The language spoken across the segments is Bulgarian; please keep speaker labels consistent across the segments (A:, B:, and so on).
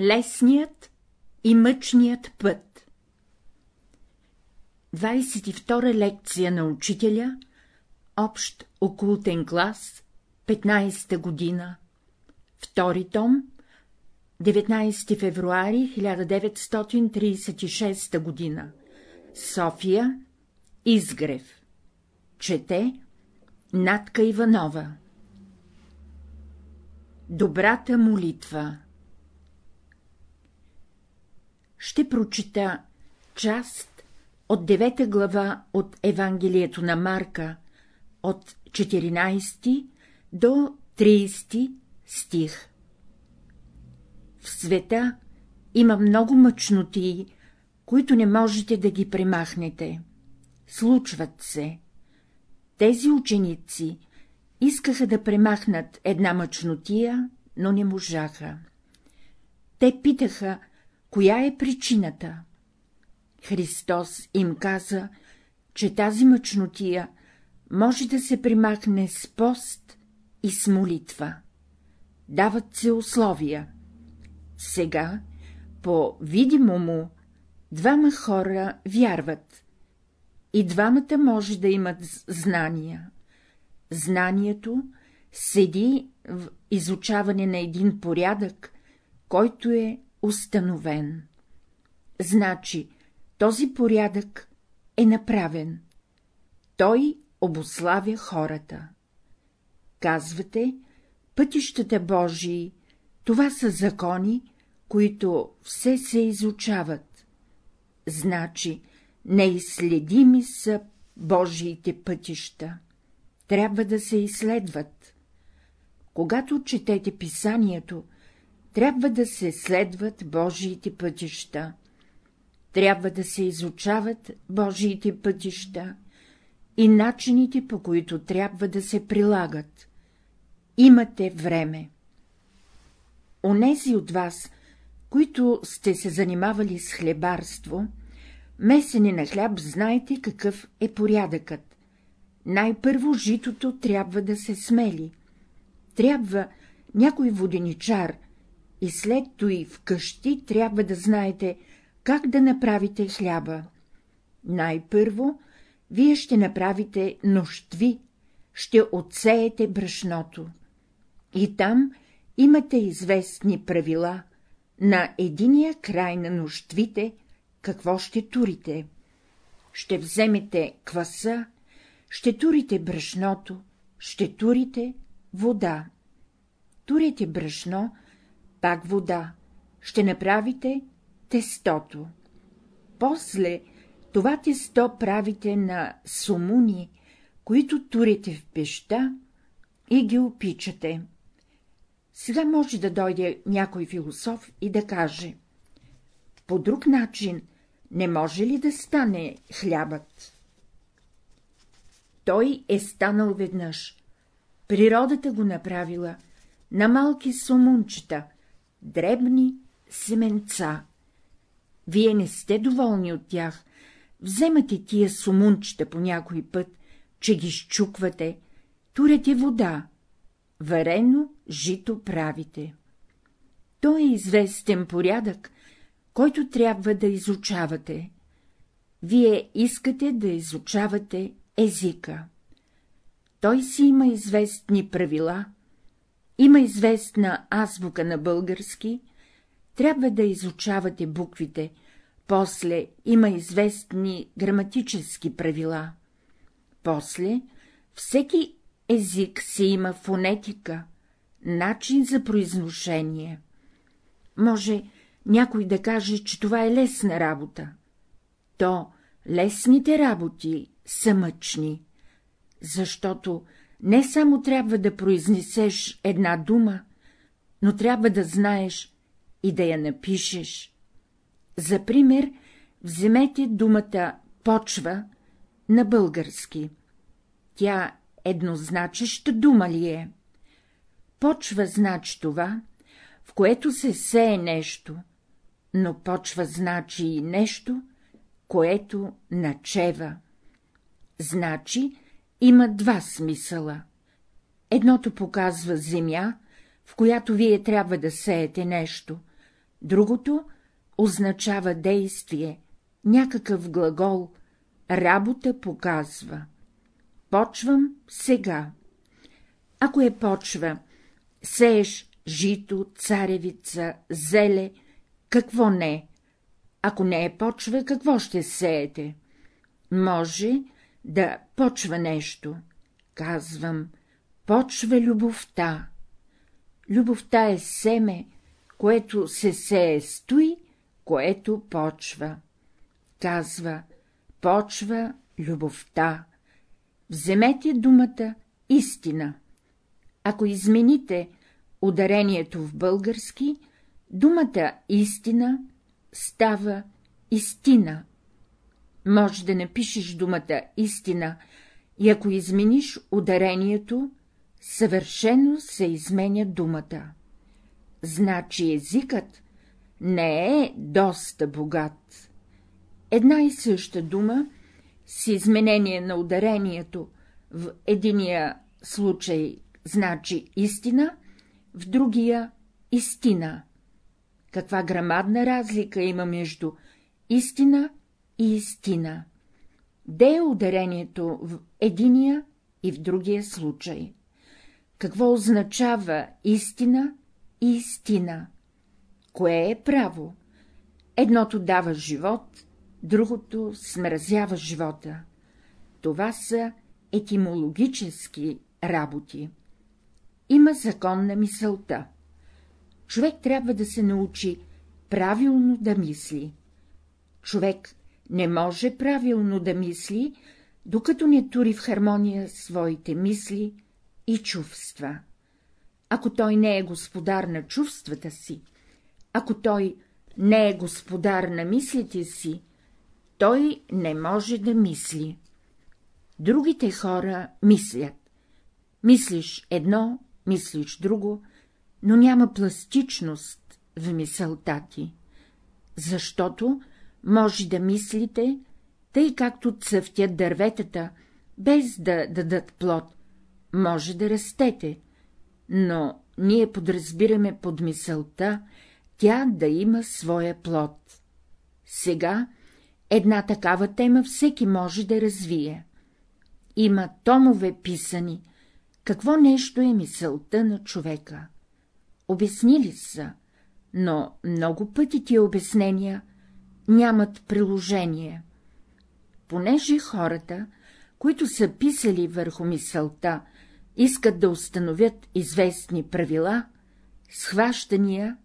A: Лесният и мъчният път. 22 лекция на учителя, общ окултен клас, 15-та година, втори том, 19 февруари 1936 година, София, Изгрев. Чете Натка Иванова. Добрата молитва Ще прочита част от девета глава от Евангелието на Марка, от 14 до 30 стих. В света има много мъчноти, които не можете да ги премахнете. Случват се. Тези ученици искаха да премахнат една мъчнотия, но не можаха. Те питаха, коя е причината. Христос им каза, че тази мъчнотия може да се примахне с пост и с молитва. Дават се условия. Сега, по видимо му, двама хора вярват. И двамата може да имат знания. Знанието седи в изучаване на един порядък, който е установен. Значи, този порядък е направен. Той обославя хората. Казвате, пътищата Божии, това са закони, които все се изучават. Значи, неизследими са Божиите пътища. Трябва да се изследват. Когато четете писанието, трябва да се следват Божиите пътища. Трябва да се изучават Божиите пътища и начините, по които трябва да се прилагат. Имате време. Онези от вас, които сте се занимавали с хлебарство, месене на хляб, знаете какъв е порядъкът. Най-първо житото трябва да се смели. Трябва някой воденичар и след той вкъщи трябва да знаете, как да направите хляба. Най-първо вие ще направите нощви, ще отсеете брашното. И там имате известни правила, на единия край на нощвите, какво ще турите. Ще вземете кваса, ще турите брашното, ще турите вода. Турите брашно, пак вода, ще направите тестото. После това тесто правите на сумуни, които турите в пеща и ги опичате. Сега може да дойде някой философ и да каже — по друг начин не може ли да стане хлябът? Той е станал веднъж. Природата го направила на малки сумунчета, дребни семенца. Вие не сте доволни от тях, вземате тия сумунчета по някой път, че ги щуквате, турете вода, варено жито правите. То е известен порядък, който трябва да изучавате. Вие искате да изучавате езика. Той си има известни правила, има известна азбука на български, трябва да изучавате буквите, после има известни граматически правила. После всеки език си има фонетика, начин за произношение. Може някой да каже, че това е лесна работа. То лесните работи са мъчни, защото не само трябва да произнесеш една дума, но трябва да знаеш и да я напишеш. За пример, вземете думата почва на български. Тя еднозначеща дума ли е? Почва значи това, в което се сее нещо, но почва значи и нещо, което начева. Значи има два смисъла. Едното показва земя, в която вие трябва да сеете нещо, другото означава действие, някакъв глагол, работа показва. Почвам сега. Ако е почва, сееш жито, царевица, зеле, какво не? Ако не е почва, какво ще сеете? Може да почва нещо. Казвам, почва любовта. Любовта е семе, което се сее стои, което почва. Казва, почва любовта. Вземете думата истина. Ако измените ударението в български, думата истина става истина. Може да напишеш думата истина и ако измениш ударението, съвършено се изменя думата. Значи езикът не е доста богат. Една и съща дума с изменение на ударението в единия случай значи истина, в другия — истина. Каква грамадна разлика има между истина и истина? Де е ударението в единия и в другия случай? Какво означава истина и истина? Кое е право? Едното дава живот, другото смразява живота. Това са етимологически работи. Има закон на мисълта. Човек трябва да се научи правилно да мисли. Човек не може правилно да мисли, докато не тури в хармония своите мисли и чувства. Ако той не е господар на чувствата си, ако той не е господар на мислите си, той не може да мисли. Другите хора мислят. Мислиш едно, мислиш друго, но няма пластичност в мисълта ти, защото може да мислите, тъй както цъфтят дърветата, без да дадат плод, може да растете, но ние подразбираме под мисълта, тя да има своя плод. Сега една такава тема всеки може да развие. Има томове писани, какво нещо е мисълта на човека. Обяснили са, но много пъти тия обяснения нямат приложение. Понеже хората, които са писали върху мисълта, искат да установят известни правила, схващания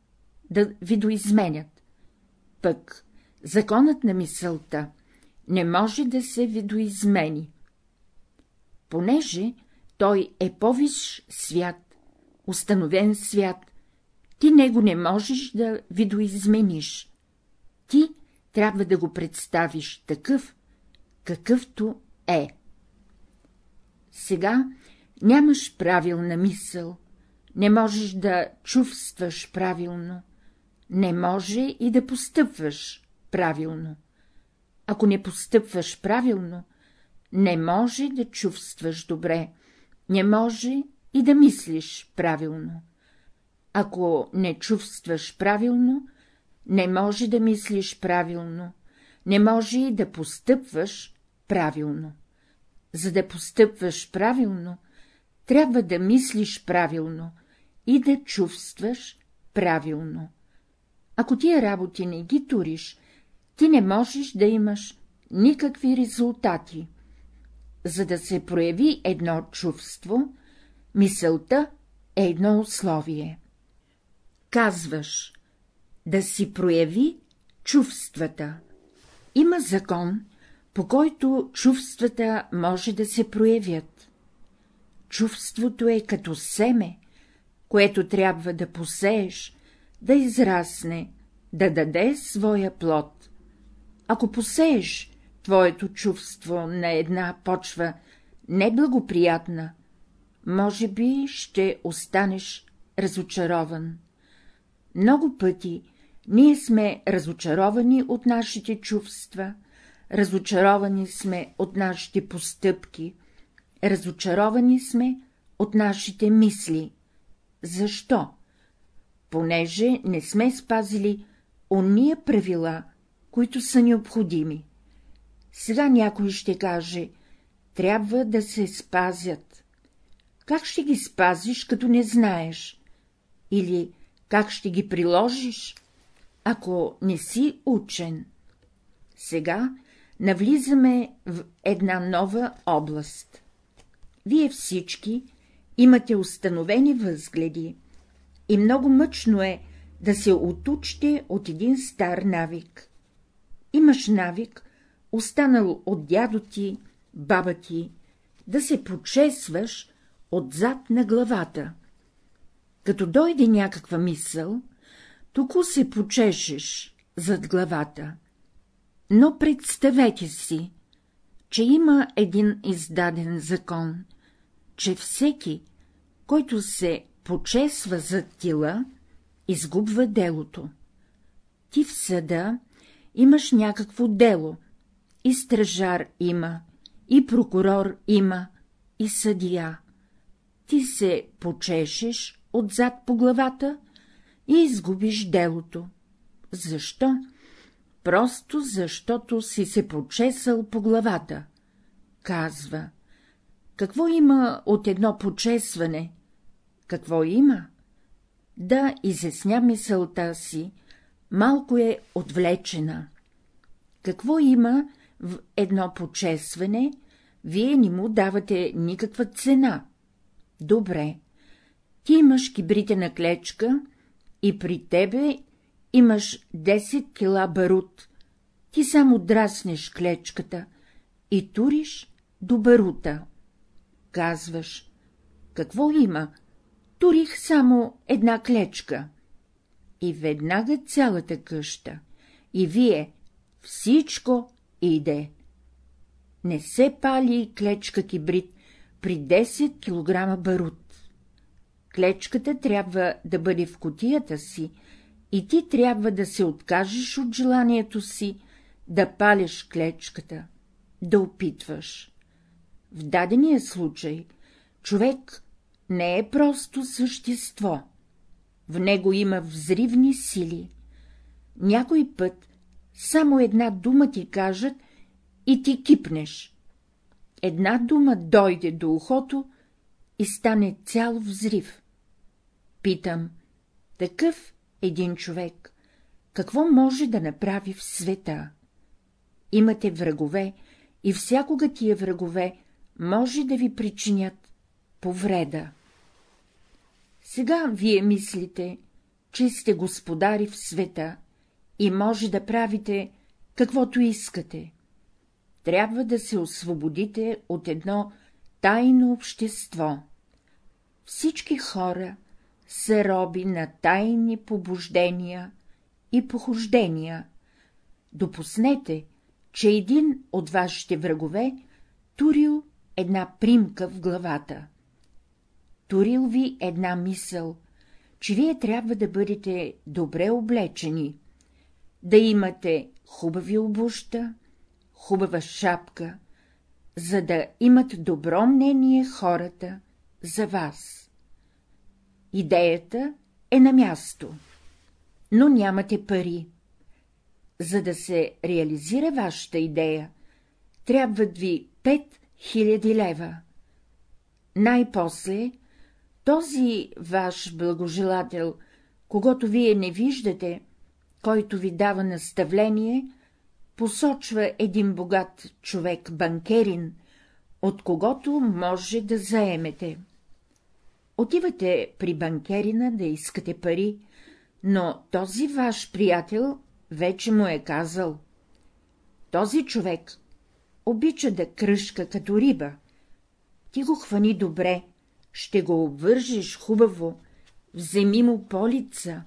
A: да видоизменят. Пък законът на мисълта не може да се видоизмени. Понеже той е по-виш свят, установен свят, ти него не можеш да видоизмениш. Ти трябва да го представиш такъв, какъвто е. Сега нямаш правилна мисъл, не можеш да чувстваш правилно, не може и да постъпваш правилно. Ако не постъпваш правилно, не може да чувстваш добре, не може и да мислиш правилно. Ако не чувстваш правилно, не може да мислиш правилно, не може и да постъпваш правилно. За да постъпваш правилно, трябва да мислиш правилно и да чувстваш правилно. Ако тия работи не ги туриш, ти не можеш да имаш никакви резултати. За да се прояви едно чувство, мисълта е едно условие. Казваш, да си прояви чувствата. Има закон, по който чувствата може да се проявят. Чувството е като семе, което трябва да посееш, да израсне, да даде своя плод. Ако посееш твоето чувство на една почва неблагоприятна, може би ще останеш разочарован. Много пъти ние сме разочаровани от нашите чувства, разочаровани сме от нашите постъпки, разочаровани сме от нашите мисли. Защо? понеже не сме спазили ония правила, които са необходими. Сега някой ще каже, трябва да се спазят. Как ще ги спазиш, като не знаеш? Или как ще ги приложиш, ако не си учен? Сега навлизаме в една нова област. Вие всички имате установени възгледи и много мъчно е да се отучите от един стар навик. Имаш навик, останал от дядо ти, баба ти, да се почесваш отзад на главата. Като дойде някаква мисъл, тук се почешеш зад главата. Но представете си, че има един издаден закон, че всеки, който се почесва зад тила, изгубва делото. Ти в съда имаш някакво дело, и стражар има, и прокурор има, и съдия. Ти се почешеш отзад по главата и изгубиш делото. Защо? Просто защото си се почесал по главата. Казва. Какво има от едно почесване? Какво има? Да изясня мисълта си, малко е отвлечена. Какво има в едно почесване, вие не му давате никаква цена. Добре, ти имаш кибритена клечка и при тебе имаш 10 кила барут. Ти само драснеш клечката и туриш до барута. Казваш, какво има? Турих само една клечка. И веднага цялата къща, и вие, всичко иде. Не се пали клечка кибрид при 10 кг барут. Клечката трябва да бъде в котията си и ти трябва да се откажеш от желанието си да палиш клечката, да опитваш. В дадения случай човек не е просто същество. В него има взривни сили. Някой път само една дума ти кажат и ти кипнеш. Една дума дойде до ухото и стане цял взрив. Питам, такъв един човек, какво може да направи в света? Имате врагове и всякога тия врагове може да ви причинят повреда. Сега вие мислите, че сте господари в света и може да правите каквото искате. Трябва да се освободите от едно тайно общество. Всички хора са роби на тайни побуждения и похождения. Допуснете, че един от вашите врагове турил една примка в главата. Турил ви една мисъл, че вие трябва да бъдете добре облечени, да имате хубави обуща, хубава шапка, за да имат добро мнение хората за вас. Идеята е на място, но нямате пари. За да се реализира вашата идея, трябват ви 5000 лева. Най-после този ваш благожелател, когато вие не виждате, който ви дава наставление, посочва един богат човек, банкерин, от когото може да заемете. Отивате при банкерина да искате пари, но този ваш приятел вече му е казал. Този човек обича да кръшка като риба. Ти го хвани добре, ще го обвържиш хубаво, вземи му полица,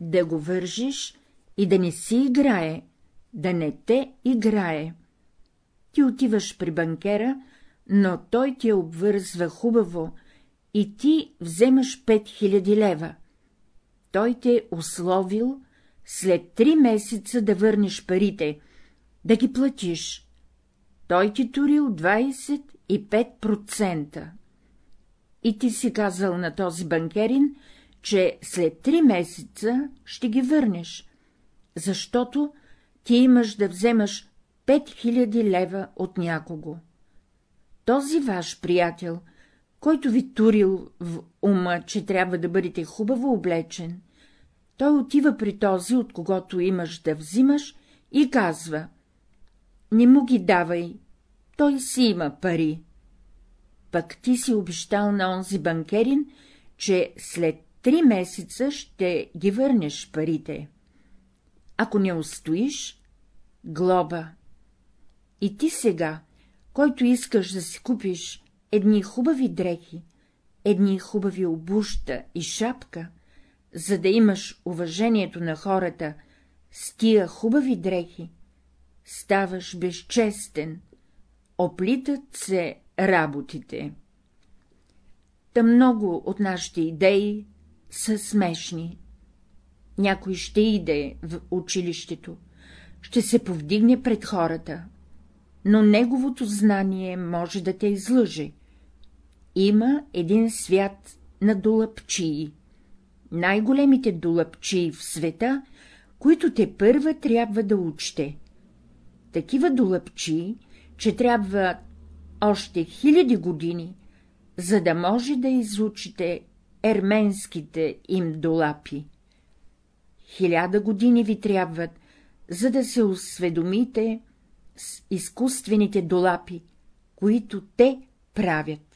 A: да го вържиш и да не си играе, да не те играе. Ти отиваш при банкера, но той ти обвързва хубаво и ти вземаш 5000 лева. Той те условил след три месеца да върнеш парите, да ги платиш. Той ти турил 25%. И ти си казал на този банкерин, че след три месеца ще ги върнеш, защото ти имаш да вземаш 5000 лева от някого. Този ваш приятел, който ви турил в ума, че трябва да бъдете хубаво облечен, той отива при този, от когото имаш да взимаш, и казва — не му ги давай, той си има пари. Пък ти си обещал на онзи банкерин, че след три месеца ще ги върнеш парите. Ако не устоиш, глоба. И ти сега, който искаш да си купиш едни хубави дрехи, едни хубави обуща и шапка, за да имаш уважението на хората с тия хубави дрехи, ставаш безчестен, оплитат се работите. Та много от нашите идеи са смешни. Някой ще иде в училището, ще се повдигне пред хората, но неговото знание може да те излъже. Има един свят на долъпчии. Най-големите долъпчии в света, които те първа трябва да учте. Такива долъпчии, че трябва още хиляди години, за да може да изучите ерменските им долапи. Хиляда години ви трябват, за да се осведомите с изкуствените долапи, които те правят.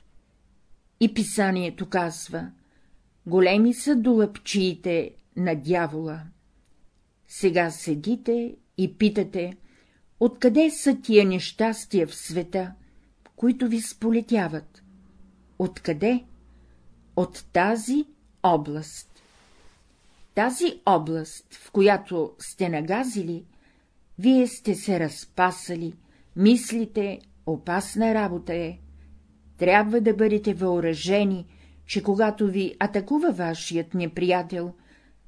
A: И писанието казва — големи са долъпчиите на дявола. Сега седите и питате, откъде са тия нещастия в света, които ви сполетяват? Откъде? От тази област. Тази област, в която сте нагазили, вие сте се разпасали, мислите, опасна работа е. Трябва да бъдете въоръжени, че когато ви атакува вашият неприятел,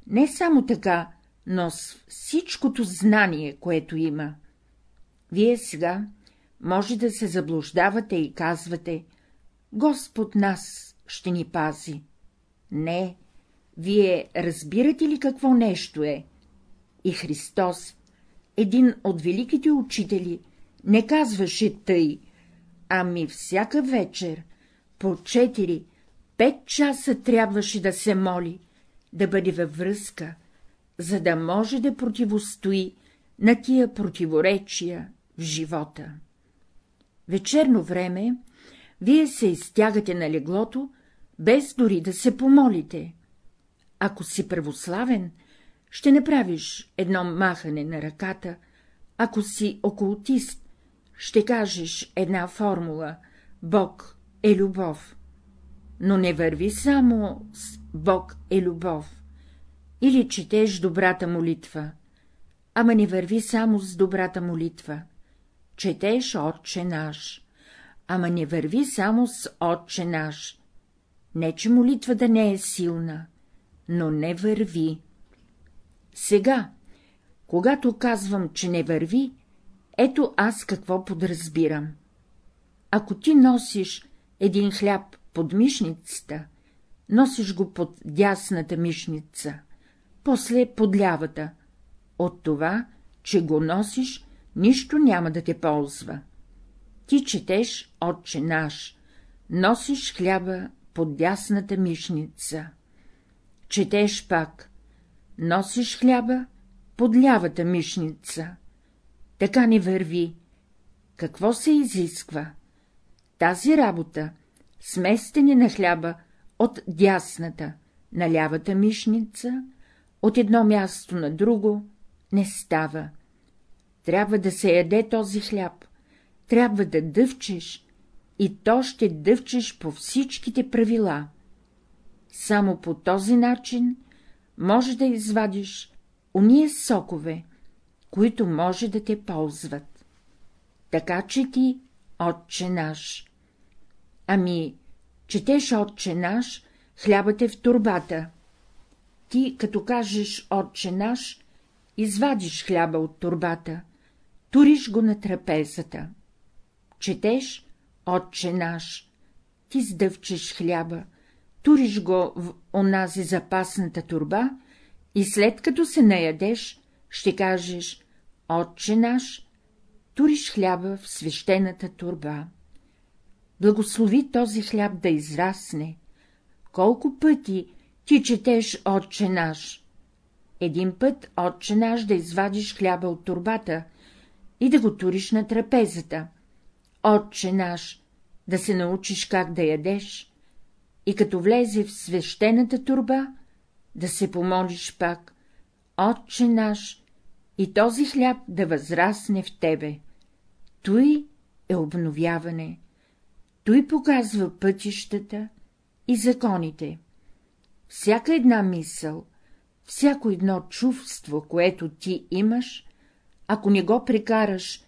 A: не само така, но с всичкото знание, което има. Вие сега може да се заблуждавате и казвате — Господ нас ще ни пази. Не, вие разбирате ли какво нещо е? И Христос, един от великите учители, не казваше тъй, ами всяка вечер, по четири, пет часа трябваше да се моли, да бъде във връзка, за да може да противостои на тия противоречия в живота. Вечерно време вие се изтягате на леглото, без дори да се помолите. Ако си православен, ще направиш едно махане на ръката, ако си окултист, ще кажеш една формула — Бог е любов. Но не върви само с Бог е любов. Или четеш добрата молитва, ама не върви само с добрата молитва. Четеш Отче наш, ама не върви само с Отче наш. Не, че молитвата не е силна, но не върви. Сега, когато казвам, че не върви, ето аз какво подразбирам. Ако ти носиш един хляб под мишницата, носиш го под дясната мишница, после под лявата. От това, че го носиш, нищо няма да те ползва. Ти четеш Отче наш, носиш хляба под дясната мишница. Четеш пак, носиш хляба под лявата мишница. Така не върви. Какво се изисква? Тази работа, сместене на хляба от дясната на лявата мишница, от едно място на друго, не става. Трябва да се яде този хляб, трябва да дъвчеш, и то ще дъвчеш по всичките правила. Само по този начин може да извадиш уния сокове, които може да те ползват. Така че ти, отче наш. Ами, четеш отче наш, хлябът е в турбата. Ти, като кажеш отче наш, извадиш хляба от турбата, туриш го на трапезата. Четеш Отче наш, ти сдъвчеш хляба, туриш го в онази запасната турба и след като се наядеш, ще кажеш — Отче наш, туриш хляба в свещената турба. Благослови този хляб да израсне. Колко пъти ти четеш Отче наш? Един път Отче наш да извадиш хляба от турбата и да го туриш на трапезата. Отче наш, да се научиш как да ядеш, и като влезе в свещената турба, да се помолиш пак, Отче наш, и този хляб да възрасне в тебе. Той е обновяване, той показва пътищата и законите. Всяка една мисъл, всяко едно чувство, което ти имаш, ако не го прекараш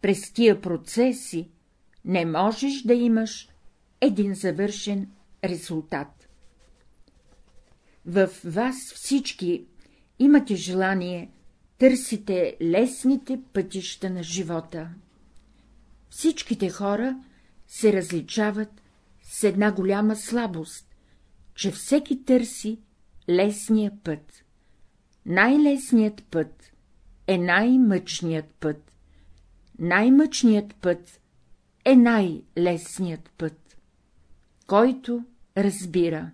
A: през тия процеси, не можеш да имаш един завършен резултат. В вас всички имате желание, търсите лесните пътища на живота. Всичките хора се различават с една голяма слабост, че всеки търси лесния път. Най-лесният път е най-мъчният път. Най-мъчният път е най-лесният път. Който разбира.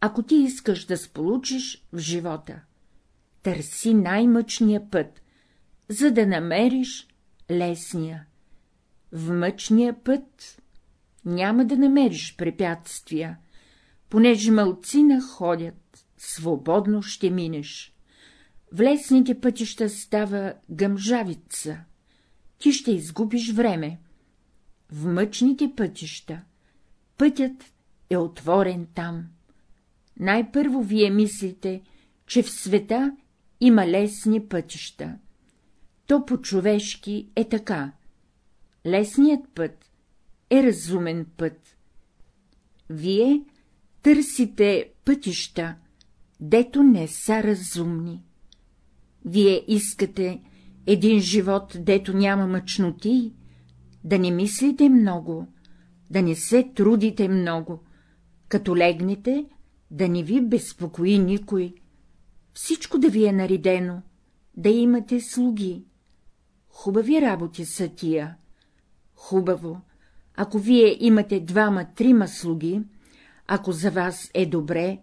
A: Ако ти искаш да сполучиш в живота, търси най-мъчния път, за да намериш лесния. В мъчния път няма да намериш препятствия, понеже мълцина ходят, свободно ще минеш. В лесните пътища става гъмжавица, ти ще изгубиш време. В мъчните пътища пътят е отворен там. Най-първо вие мислите, че в света има лесни пътища. То по-човешки е така. Лесният път е разумен път. Вие търсите пътища, дето не са разумни. Вие искате един живот, дето няма мъчноти, да не мислите много, да не се трудите много, като легнете, да не ви безпокои никой, всичко да ви е наредено, да имате слуги. Хубави работи са тия. Хубаво, ако вие имате двама-трима слуги, ако за вас е добре,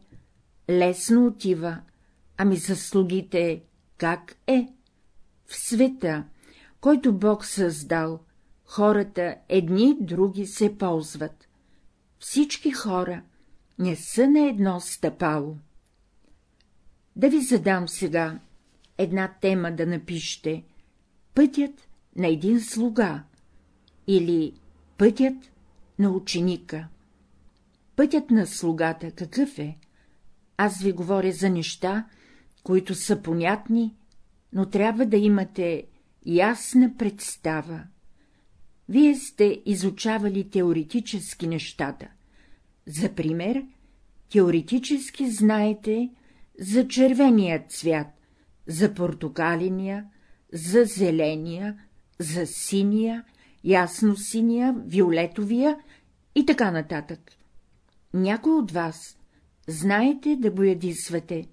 A: лесно отива, ами за слугите как е? В света, който Бог създал, хората едни други се ползват. Всички хора не са на едно стъпало. Да ви задам сега една тема да напишете — пътят на един слуга или пътят на ученика. Пътят на слугата какъв е? Аз ви говоря за неща, които са понятни, но трябва да имате ясна представа. Вие сте изучавали теоретически нещата. За пример, теоретически знаете за червения цвят, за портокалиния, за зеления, за синия, ясно синия, виолетовия и така нататък. Някой от вас знаете да боядисвате,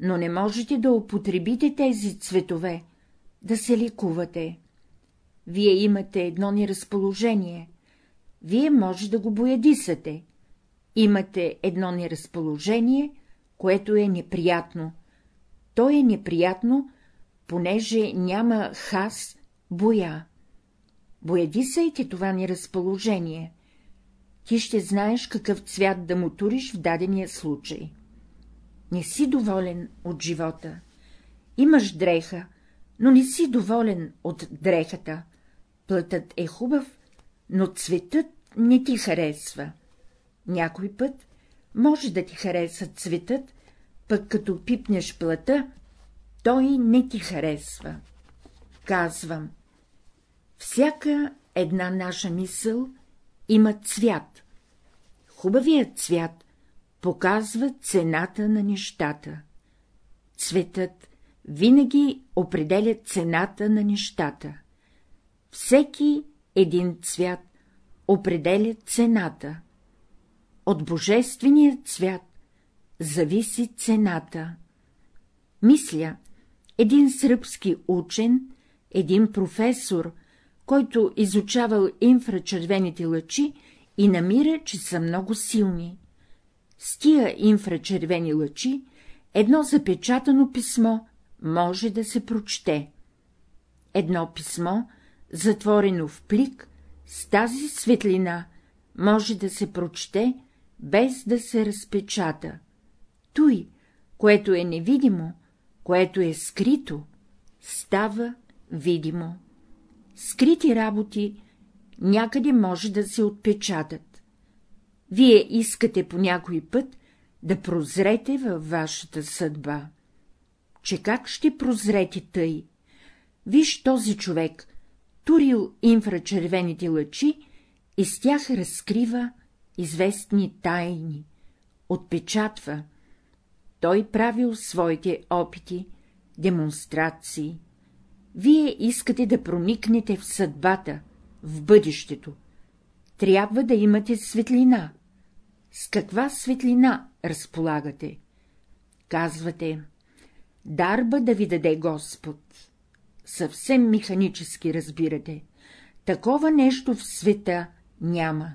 A: но не можете да употребите тези цветове, да се ликувате. Вие имате едно неразположение. Вие може да го боядисате. Имате едно неразположение, което е неприятно. То е неприятно, понеже няма хас, боя. Боядисайте това неразположение. Ти ще знаеш какъв цвят да му туриш в дадения случай. Не си доволен от живота. Имаш дреха, но не си доволен от дрехата. Плътът е хубав, но цветът не ти харесва. Някой път може да ти хареса цветът, пък като пипнеш плъта, той не ти харесва. Казвам, всяка една наша мисъл има цвят. Хубавият цвят показва цената на нещата. Цветът винаги определя цената на нещата. Всеки един цвят определя цената. От божествения цвят зависи цената. Мисля, един сръбски учен, един професор, който изучавал инфрачервените лъчи и намира, че са много силни. С тия инфрачервени лъчи едно запечатано писмо може да се прочете. Едно писмо, затворено в плик, с тази светлина може да се прочете, без да се разпечата. Той, което е невидимо, което е скрито, става видимо. Скрити работи някъде може да се отпечатат. Вие искате по някой път да прозрете във вашата съдба. Че как ще прозрете тъй? Виж този човек, турил инфрачервените лъчи и с тях разкрива известни тайни, отпечатва. Той правил своите опити, демонстрации. Вие искате да проникнете в съдбата, в бъдещето. Трябва да имате светлина. С каква светлина разполагате? Казвате, дарба да ви даде Господ. Съвсем механически разбирате. Такова нещо в света няма.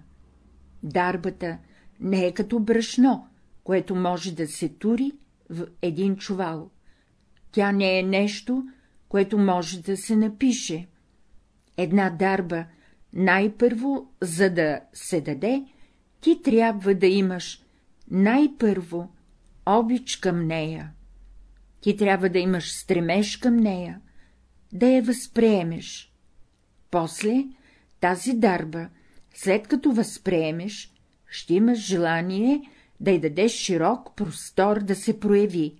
A: Дарбата не е като брашно, което може да се тури в един чувал. Тя не е нещо, което може да се напише. Една дарба, най-първо, за да се даде, ти трябва да имаш най-първо обич към нея. Ти трябва да имаш стремеж към нея, да я възприемеш. После тази дарба, след като възприемеш, ще имаш желание да й дадеш широк простор да се прояви.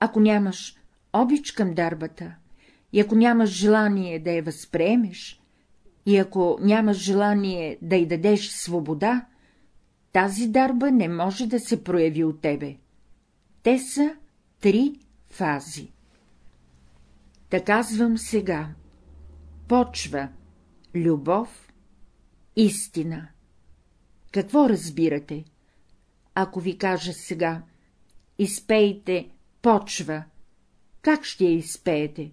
A: Ако нямаш обич към дарбата, и ако нямаш желание да я възприемеш, и ако нямаш желание да й дадеш свобода, тази дарба не може да се прояви от тебе. Те са три фази. Та казвам сега. Почва, любов, истина. Какво разбирате? Ако ви кажа сега, изпейте почва, как ще я изпеете?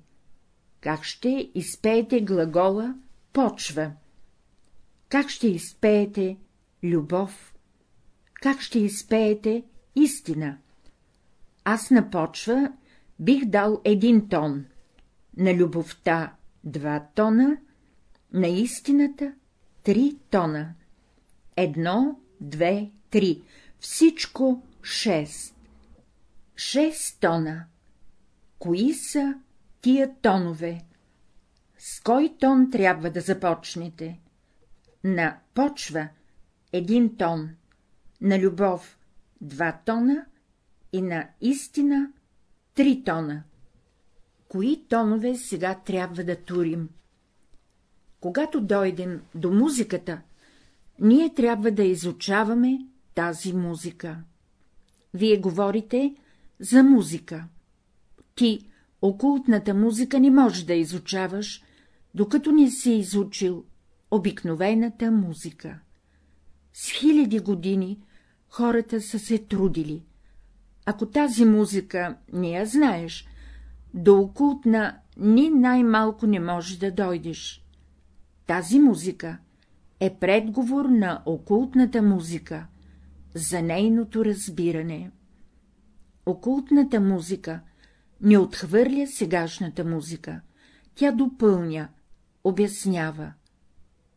A: Как ще изпеете глагола почва? Как ще изпеете любов? Как ще изпеете истина? Аз на почва бих дал един тон, на любовта два тона, на истината три тона. Едно, две, три, всичко шест. Шест тона. Кои са тия тонове? С кой тон трябва да започнете? На почва един тон, на любов два тона и на истина три тона. Кои тонове сега трябва да турим? Когато дойдем до музиката, ние трябва да изучаваме тази музика. Вие говорите за музика. Ти окултната музика не можеш да изучаваш, докато не си изучил обикновената музика. С хиляди години хората са се трудили. Ако тази музика не я знаеш, до окултна ни най-малко не можеш да дойдеш. Тази музика е предговор на окултната музика, за нейното разбиране. Окултната музика не отхвърля сегашната музика, тя допълня, обяснява.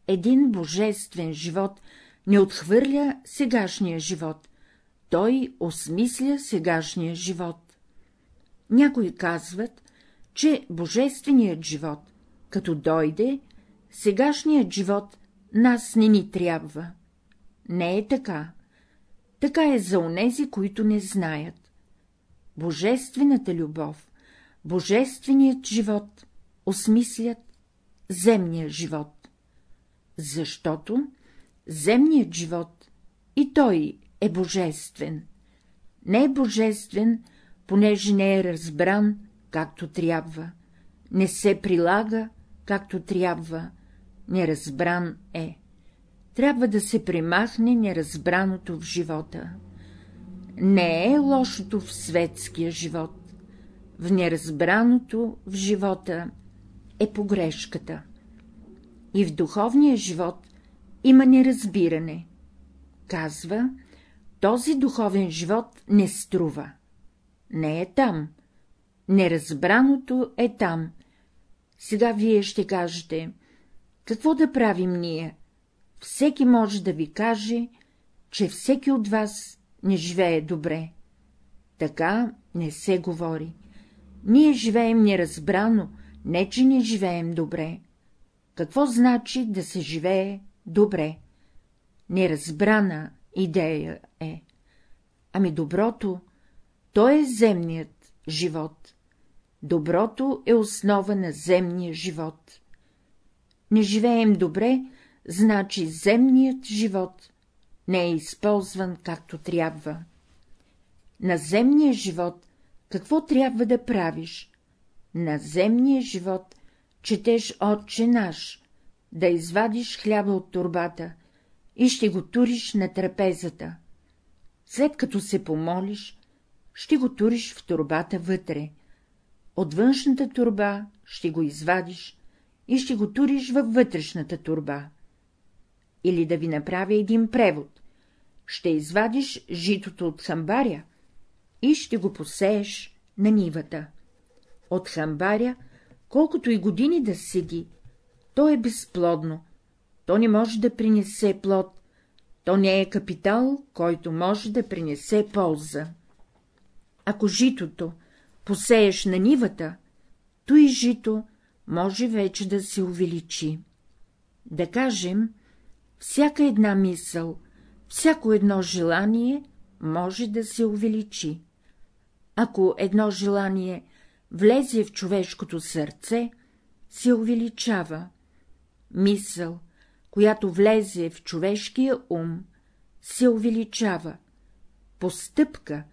A: Един божествен живот не отхвърля сегашния живот, той осмисля сегашния живот. Някои казват, че божественият живот, като дойде, сегашният живот нас не ни трябва. Не е така. Така е за онези, които не знаят. Божествената любов, божественият живот осмислят земния живот. Защото земният живот и той е божествен. Не е божествен, понеже не е разбран, както трябва, не се прилага, както трябва, неразбран е. трябва да се примахне неразбраното в живота. Не е лошото в светския живот, в неразбраното в живота е погрешката. И в духовния живот има неразбиране. Казва, този духовен живот не струва. Не е там. Неразбраното е там. Сега вие ще кажете, какво да правим ние? Всеки може да ви каже, че всеки от вас не живее добре. Така не се говори. Ние живеем неразбрано, не че не живеем добре. Какво значи да се живее добре? Неразбрана идея е. Ами доброто, то е земният живот. Доброто е основа на земния живот. Не живеем добре, значи земният живот не е използван както трябва. На земния живот какво трябва да правиш? На земния живот четеш Отче наш, да извадиш хляба от турбата и ще го туриш на трапезата. След като се помолиш, ще го туриш в турбата вътре. От външната турба ще го извадиш и ще го туриш във вътрешната турба. Или да ви направя един превод. Ще извадиш житото от хамбаря и ще го посееш на нивата. От хамбаря, колкото и години да седи, то е безплодно, то не може да принесе плод, то не е капитал, който може да принесе полза. Ако житото посееш на нивата, то и жито може вече да се увеличи. Да кажем, всяка една мисъл, всяко едно желание може да се увеличи. Ако едно желание влезе в човешкото сърце, се увеличава. Мисъл, която влезе в човешкия ум, се увеличава. Постъпка,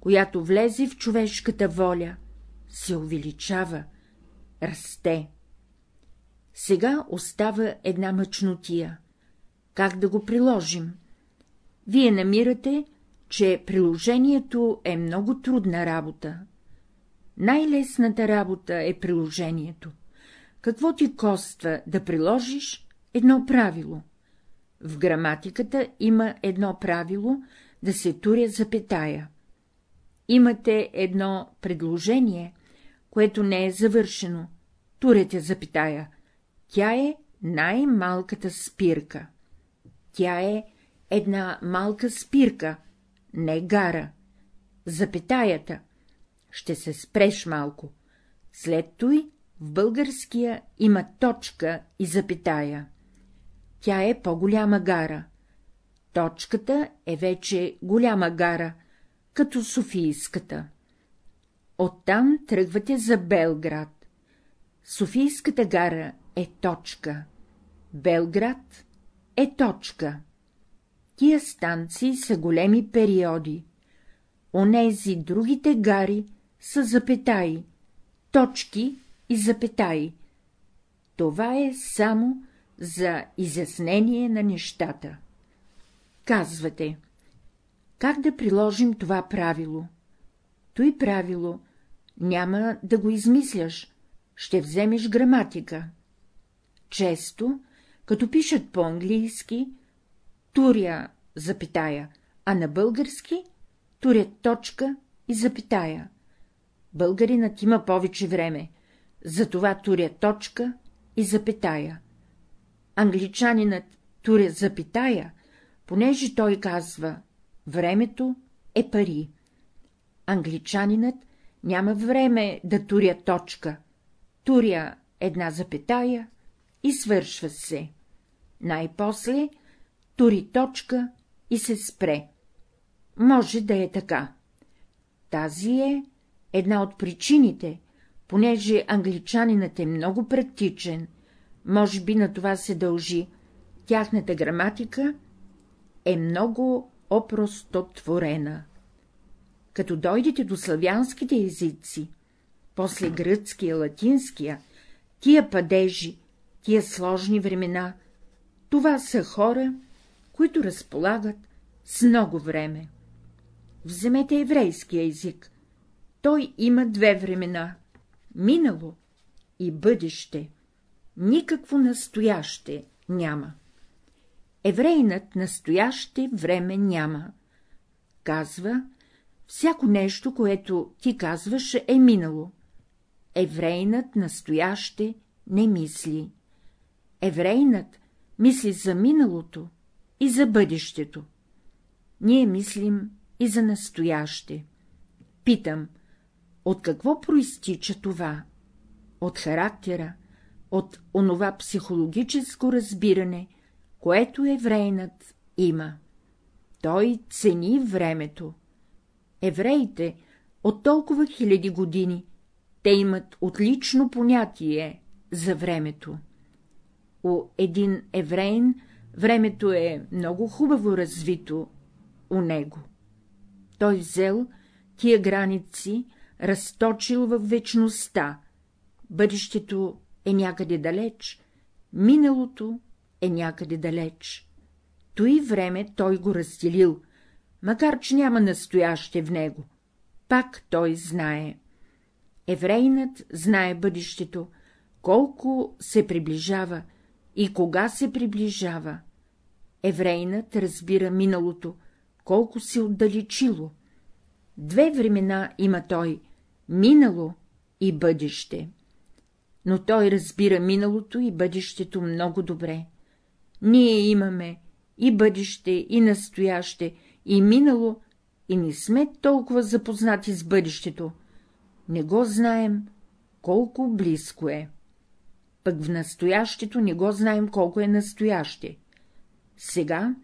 A: която влезе в човешката воля, се увеличава, расте. Сега остава една мъчнотия. Как да го приложим? Вие намирате, че приложението е много трудна работа. Най-лесната работа е приложението. Какво ти коства да приложиш едно правило? В граматиката има едно правило да се туря запетая. Имате едно предложение, което не е завършено. Турете запитая. Тя е най-малката спирка. Тя е една малка спирка, не гара. Запитаята. Ще се спреш малко. След той в българския има точка и запитая. Тя е по-голяма гара. Точката е вече голяма гара, като Софийската. Оттам тръгвате за Белград. Софийската гара е точка. Белград е точка. Тия станции са големи периоди. Онези другите гари са запетаи, точки и запетаи. Това е само за изяснение на нещата. Казвате, как да приложим това правило? Той правило няма да го измисляш, ще вземеш граматика. Често, като пишат по-английски, туря запитая, а на български турят точка и запитая. Българинът има повече време, затова туря точка и запитая. Англичанинът туря запитая, понеже той казва — времето е пари. Англичанинът няма време да туря точка, туря една запетая и свършва се. Най-после тури точка и се спре. Може да е така. Тази е една от причините, понеже англичанинът е много практичен, може би на това се дължи, тяхната граматика е много опростотворена. Като дойдете до славянските езици, после гръцкия, латинския, тия падежи, тия сложни времена, това са хора, които разполагат с много време. Вземете еврейския език. Той има две времена — минало и бъдеще. Никакво настояще няма. Еврейнат настояще време няма. Казва, всяко нещо, което ти казваш, е минало. Еврейнат настояще не мисли. Еврейнат мисли за миналото и за бъдещето. Ние мислим и за настояще. Питам, от какво проистича това? От характера, от онова психологическо разбиране, което еврейнат има. Той цени времето. Евреите от толкова хиляди години, те имат отлично понятие за времето. У един еврейн времето е много хубаво развито у него. Той взел тия граници, разточил в вечността, бъдещето е някъде далеч, миналото е някъде далеч. Той време той го разделил, макар че няма настояще в него. Пак той знае. Еврейнат знае бъдещето, колко се приближава и кога се приближава. Еврейнат разбира миналото, колко се отдалечило. Две времена има той — минало и бъдеще. Но той разбира миналото и бъдещето много добре. Ние имаме и бъдеще, и настояще, и минало, и не сме толкова запознати с бъдещето. Не го знаем, колко близко е. Пък в настоящето не го знаем колко е настояще. Сега,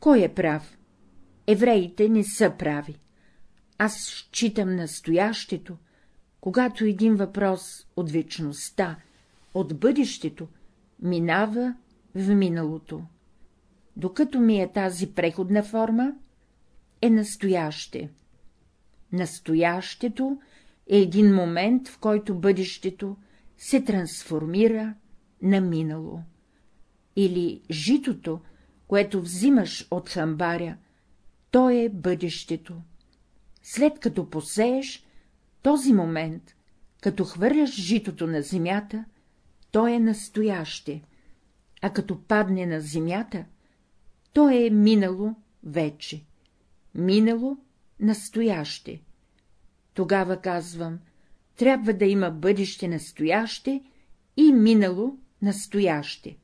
A: кой е прав? Евреите не са прави. Аз считам настоящето, когато един въпрос от вечността, от бъдещето, минава в миналото. Докато ми е тази преходна форма, е настояще. Настоящето е един момент, в който бъдещето се трансформира на минало. Или житото, което взимаш от хамбаря, то е бъдещето. След като посееш, този момент, като хвърляш житото на земята, то е настояще, а като падне на земята, то е минало вече. Минало настояще. Тогава казвам, трябва да има бъдеще настояще и минало настояще.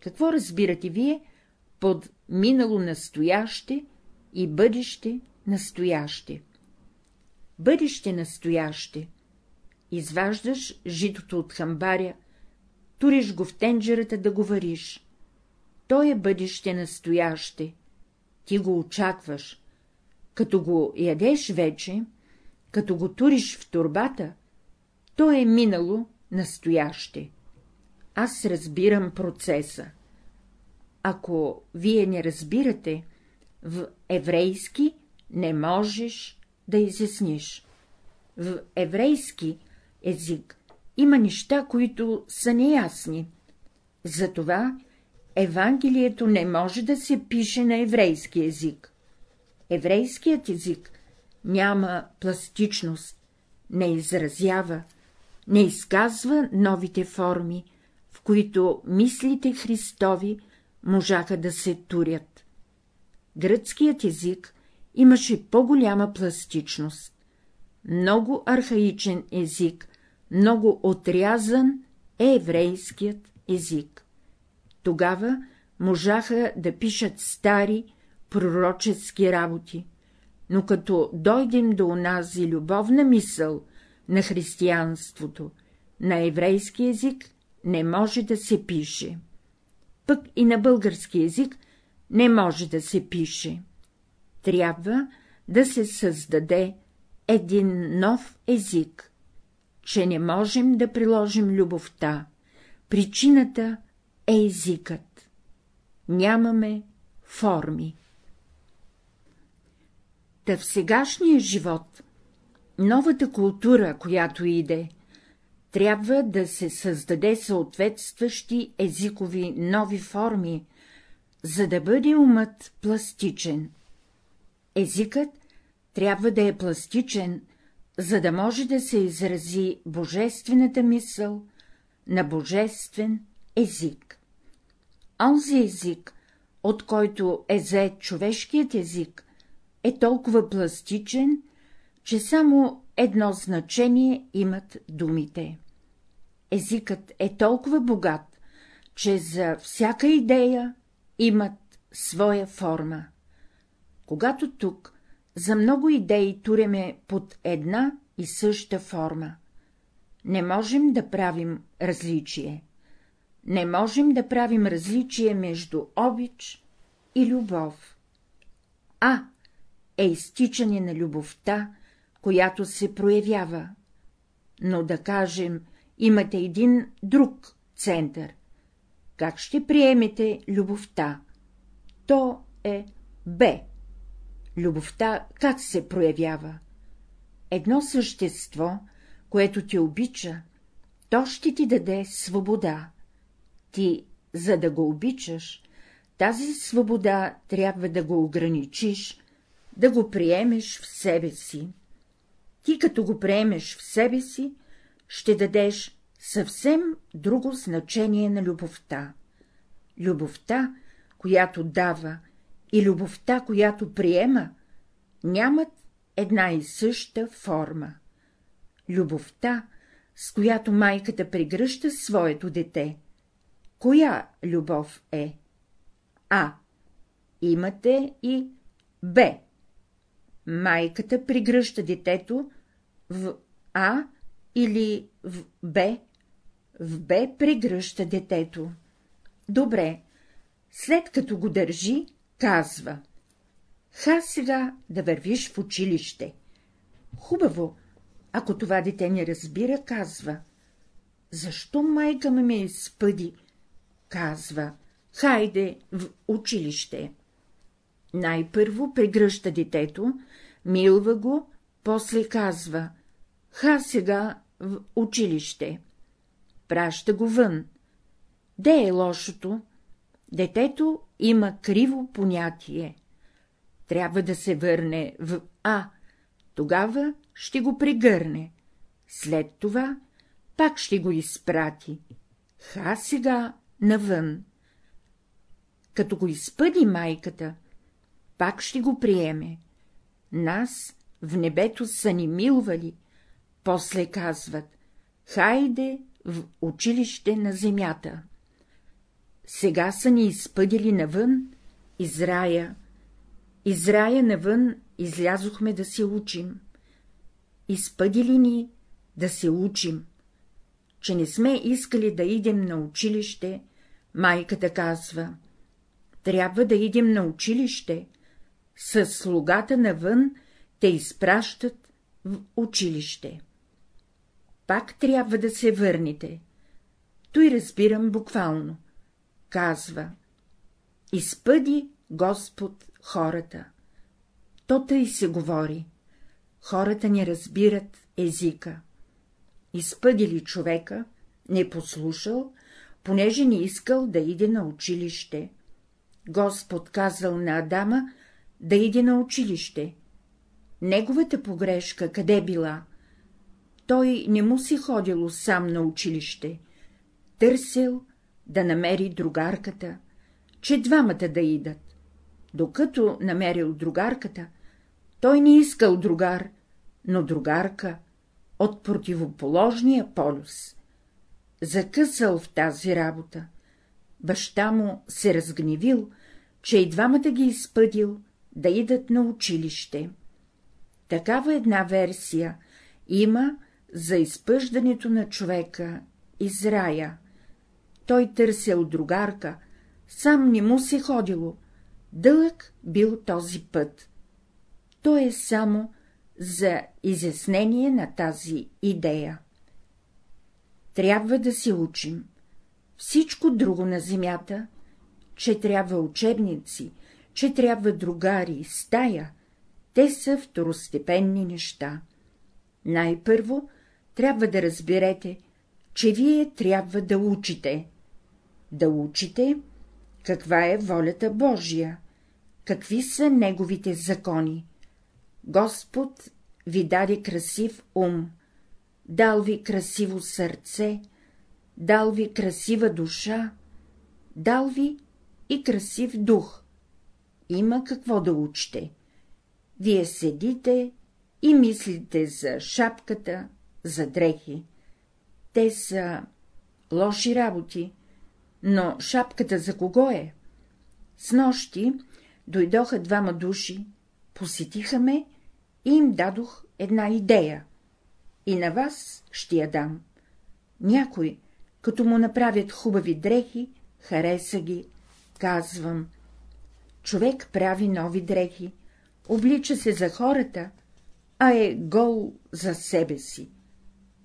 A: Какво разбирате вие под минало настояще и бъдеще настояще? Бъдеще настояще. Изваждаш житото от хамбаря, туриш го в тенджерата да го вариш. То е бъдеще настояще. Ти го очакваш. Като го ядеш вече, като го туриш в турбата, то е минало настояще. Аз разбирам процеса. Ако вие не разбирате, в еврейски не можеш да изясниш. В еврейски език има неща, които са неясни. Затова Евангелието не може да се пише на еврейски език. Еврейският език няма пластичност, не изразява, не изказва новите форми, в които мислите Христови можаха да се турят. Гръцкият език имаше по-голяма пластичност. Много архаичен език, много отрязан е еврейският език. Тогава можаха да пишат стари пророчески работи, но като дойдем до онази любовна мисъл на християнството, на еврейски език не може да се пише. Пък и на български език не може да се пише. Трябва да се създаде един нов език, че не можем да приложим любовта. Причината е езикът. Нямаме форми. Та в сегашния живот, новата култура, която иде, трябва да се създаде съответстващи езикови нови форми, за да бъде умът пластичен. Езикът трябва да е пластичен, за да може да се изрази божествената мисъл на божествен език. Онзи език, от който е зает човешкият език, е толкова пластичен, че само едно значение имат думите. Езикът е толкова богат, че за всяка идея имат своя форма. Когато тук за много идеи туреме под една и съща форма, не можем да правим различие. Не можем да правим различие между обич и любов. А е изтичане на любовта, която се проявява. Но да кажем, имате един друг център. Как ще приемете любовта? То е Б. Любовта как се проявява? Едно същество, което ти обича, то ще ти даде свобода. Ти, за да го обичаш, тази свобода трябва да го ограничиш, да го приемеш в себе си. Ти, като го приемеш в себе си, ще дадеш съвсем друго значение на любовта. Любовта, която дава, и любовта, която приема, нямат една и съща форма. Любовта, с която майката прегръща своето дете, коя любов е? А. Имате и Б. Майката пригръща детето в А или в Б. В Б прегръща детето. Добре, след като го държи, казва — ха сега да вървиш в училище. Хубаво, ако това дете не разбира, казва — защо майка ме ме изпъди? Казва — хайде в училище. Най-първо прегръща детето, милва го, после казва — ха сега в училище. Праща го вън. Де е лошото? Детето има криво понятие. Трябва да се върне в А, тогава ще го прегърне, след това пак ще го изпрати. Ха сега навън. Като го изпъди майката, пак ще го приеме. Нас в небето са ни милвали, после казват — хайде в училище на земята. Сега са ни изпъдили навън, из рая. Из рая навън излязохме да се учим. Изпъдили ни да се учим. Че не сме искали да идем на училище, майката казва — трябва да идем на училище, с слугата навън те изпращат в училище. Пак трябва да се върнете. Той разбирам буквално казва — изпъди Господ хората. То тъй се говори. Хората не разбират езика. Изпъди ли човека, не послушал, понеже не искал да иде на училище. Господ казал на Адама да иде на училище. Неговата погрешка къде била? Той не му си ходило сам на училище, търсил да намери другарката, че двамата да идат. Докато намерил другарката, той не искал другар, но другарка от противоположния полюс. Закъсал в тази работа. Баща му се разгневил, че и двамата ги изпъдил да идат на училище. Такава една версия има за изпъждането на човека из рая той търсил другарка, сам не му се ходило, дълъг бил този път. То е само за изяснение на тази идея. Трябва да се учим. Всичко друго на земята, че трябва учебници, че трябва другари, стая, те са второстепенни неща. Най-първо трябва да разберете, че вие трябва да учите да учите, каква е волята Божия, какви са неговите закони. Господ ви даде красив ум, дал ви красиво сърце, дал ви красива душа, дал ви и красив дух. Има какво да учите. Вие седите и мислите за шапката, за дрехи. Те са лоши работи, но шапката за кого е? С нощи дойдоха двама души, посетиха ме и им дадох една идея. И на вас ще я дам. Някой, като му направят хубави дрехи, хареса ги, казвам. Човек прави нови дрехи, облича се за хората, а е гол за себе си.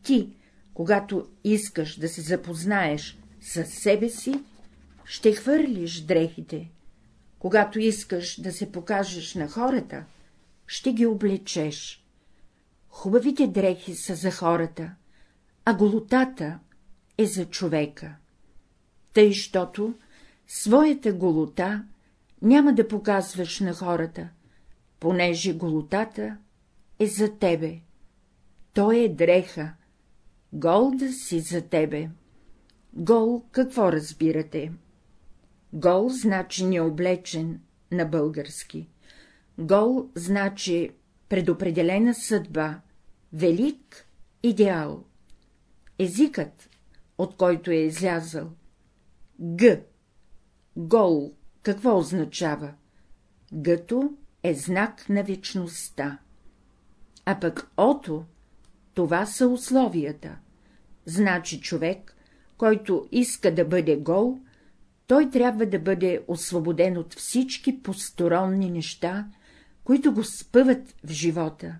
A: Ти, когато искаш да се запознаеш с себе си, ще хвърлиш дрехите. Когато искаш да се покажеш на хората, ще ги облечеш. Хубавите дрехи са за хората, а голотата е за човека. Тъй, щото своята голота няма да показваш на хората, понеже голотата е за тебе. Той е дреха, гол да си за тебе. Гол какво разбирате? Гол значи необлечен на български. Гол значи предопределена съдба, велик идеал. Езикът, от който е излязъл. Г. Гол какво означава? Гъто е знак на вечността. А пък ото, това са условията. Значи човек, който иска да бъде гол, той трябва да бъде освободен от всички посторонни неща, които го спъват в живота,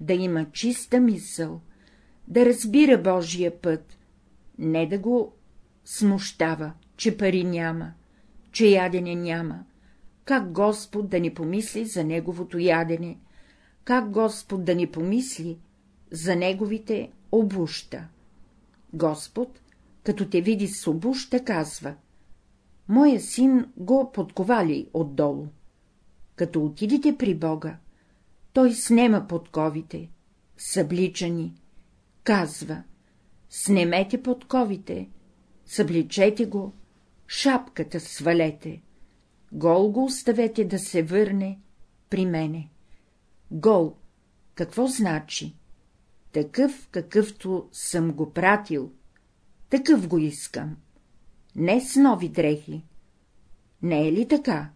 A: да има чиста мисъл, да разбира Божия път, не да го смущава, че пари няма, че ядене няма, как Господ да ни помисли за неговото ядене, как Господ да ни помисли за неговите обуща. Господ, като те види с обуща, казва — моя син го подковали отдолу. Като отидете при Бога, той снема подковите, събличани, казва — снемете подковите, събличете го, шапката свалете, гол го оставете да се върне при мене. Гол, какво значи? Такъв, какъвто съм го пратил, такъв го искам. Не с нови дрехи. Не е ли така?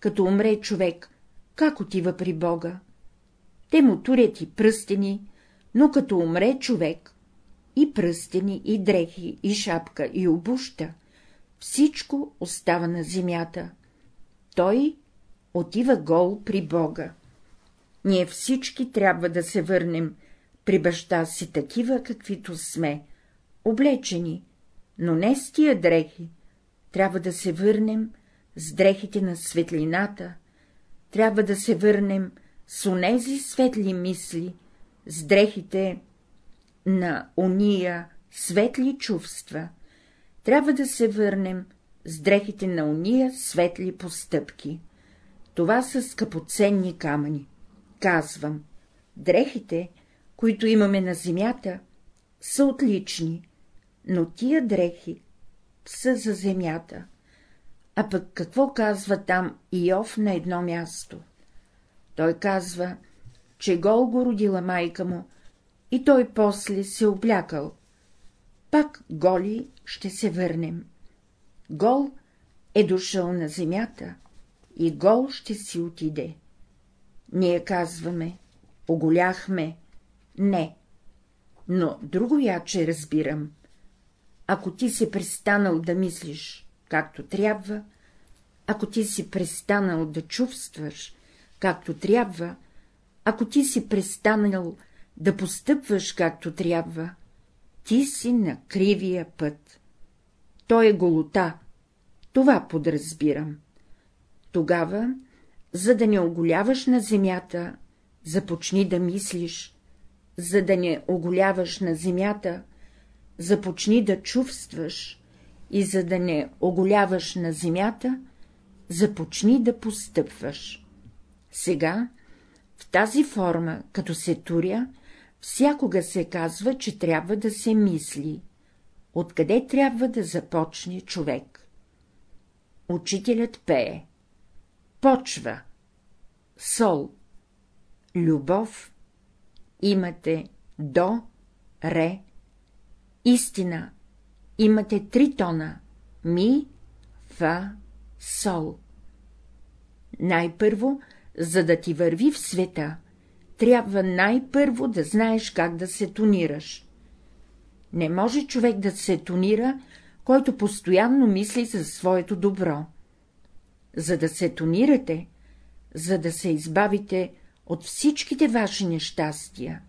A: Като умре човек, как отива при Бога? Те му турят и пръстени, но като умре човек, и пръстени, и дрехи, и шапка, и обуща, всичко остава на земята. Той отива гол при Бога. Ние всички трябва да се върнем при баща си такива, каквито сме, облечени, но не с тия дрехи. Трябва да се върнем с дрехите на светлината, трябва да се върнем с онези светли мисли, с дрехите на уния светли чувства, трябва да се върнем с дрехите на уния светли постъпки. Това са скъпоценни камъни. Казвам, дрехите, които имаме на земята, са отлични, но тия дрехи са за земята. А пък какво казва там Иов на едно място? Той казва, че гол го родила майка му, и той после се облякал. Пак голи ще се върнем. Гол е дошъл на земята и гол ще си отиде. Ние казваме, оголяхме, не, но друго яче разбирам. Ако ти си престанал да мислиш, както трябва, ако ти си престанал да чувстваш, както трябва, ако ти си престанал да постъпваш както трябва, ти си на кривия път. Той е голота, това подразбирам. Тогава, за да не оголяваш на земята, започни да мислиш, за да не оголяваш на земята, започни да чувстваш и за да не оголяваш на земята, започни да постъпваш. Сега, в тази форма, като се туря, всякога се казва, че трябва да се мисли. Откъде трябва да започне човек? Учителят пее. Почва. Сол. Любов. Имате до, ре. Истина. Имате три тона. Ми, фа, сол. Най-първо, за да ти върви в света, трябва най-първо да знаеш как да се тонираш. Не може човек да се тонира, който постоянно мисли за своето добро. За да се тонирате, за да се избавите от всичките ваши нещастия,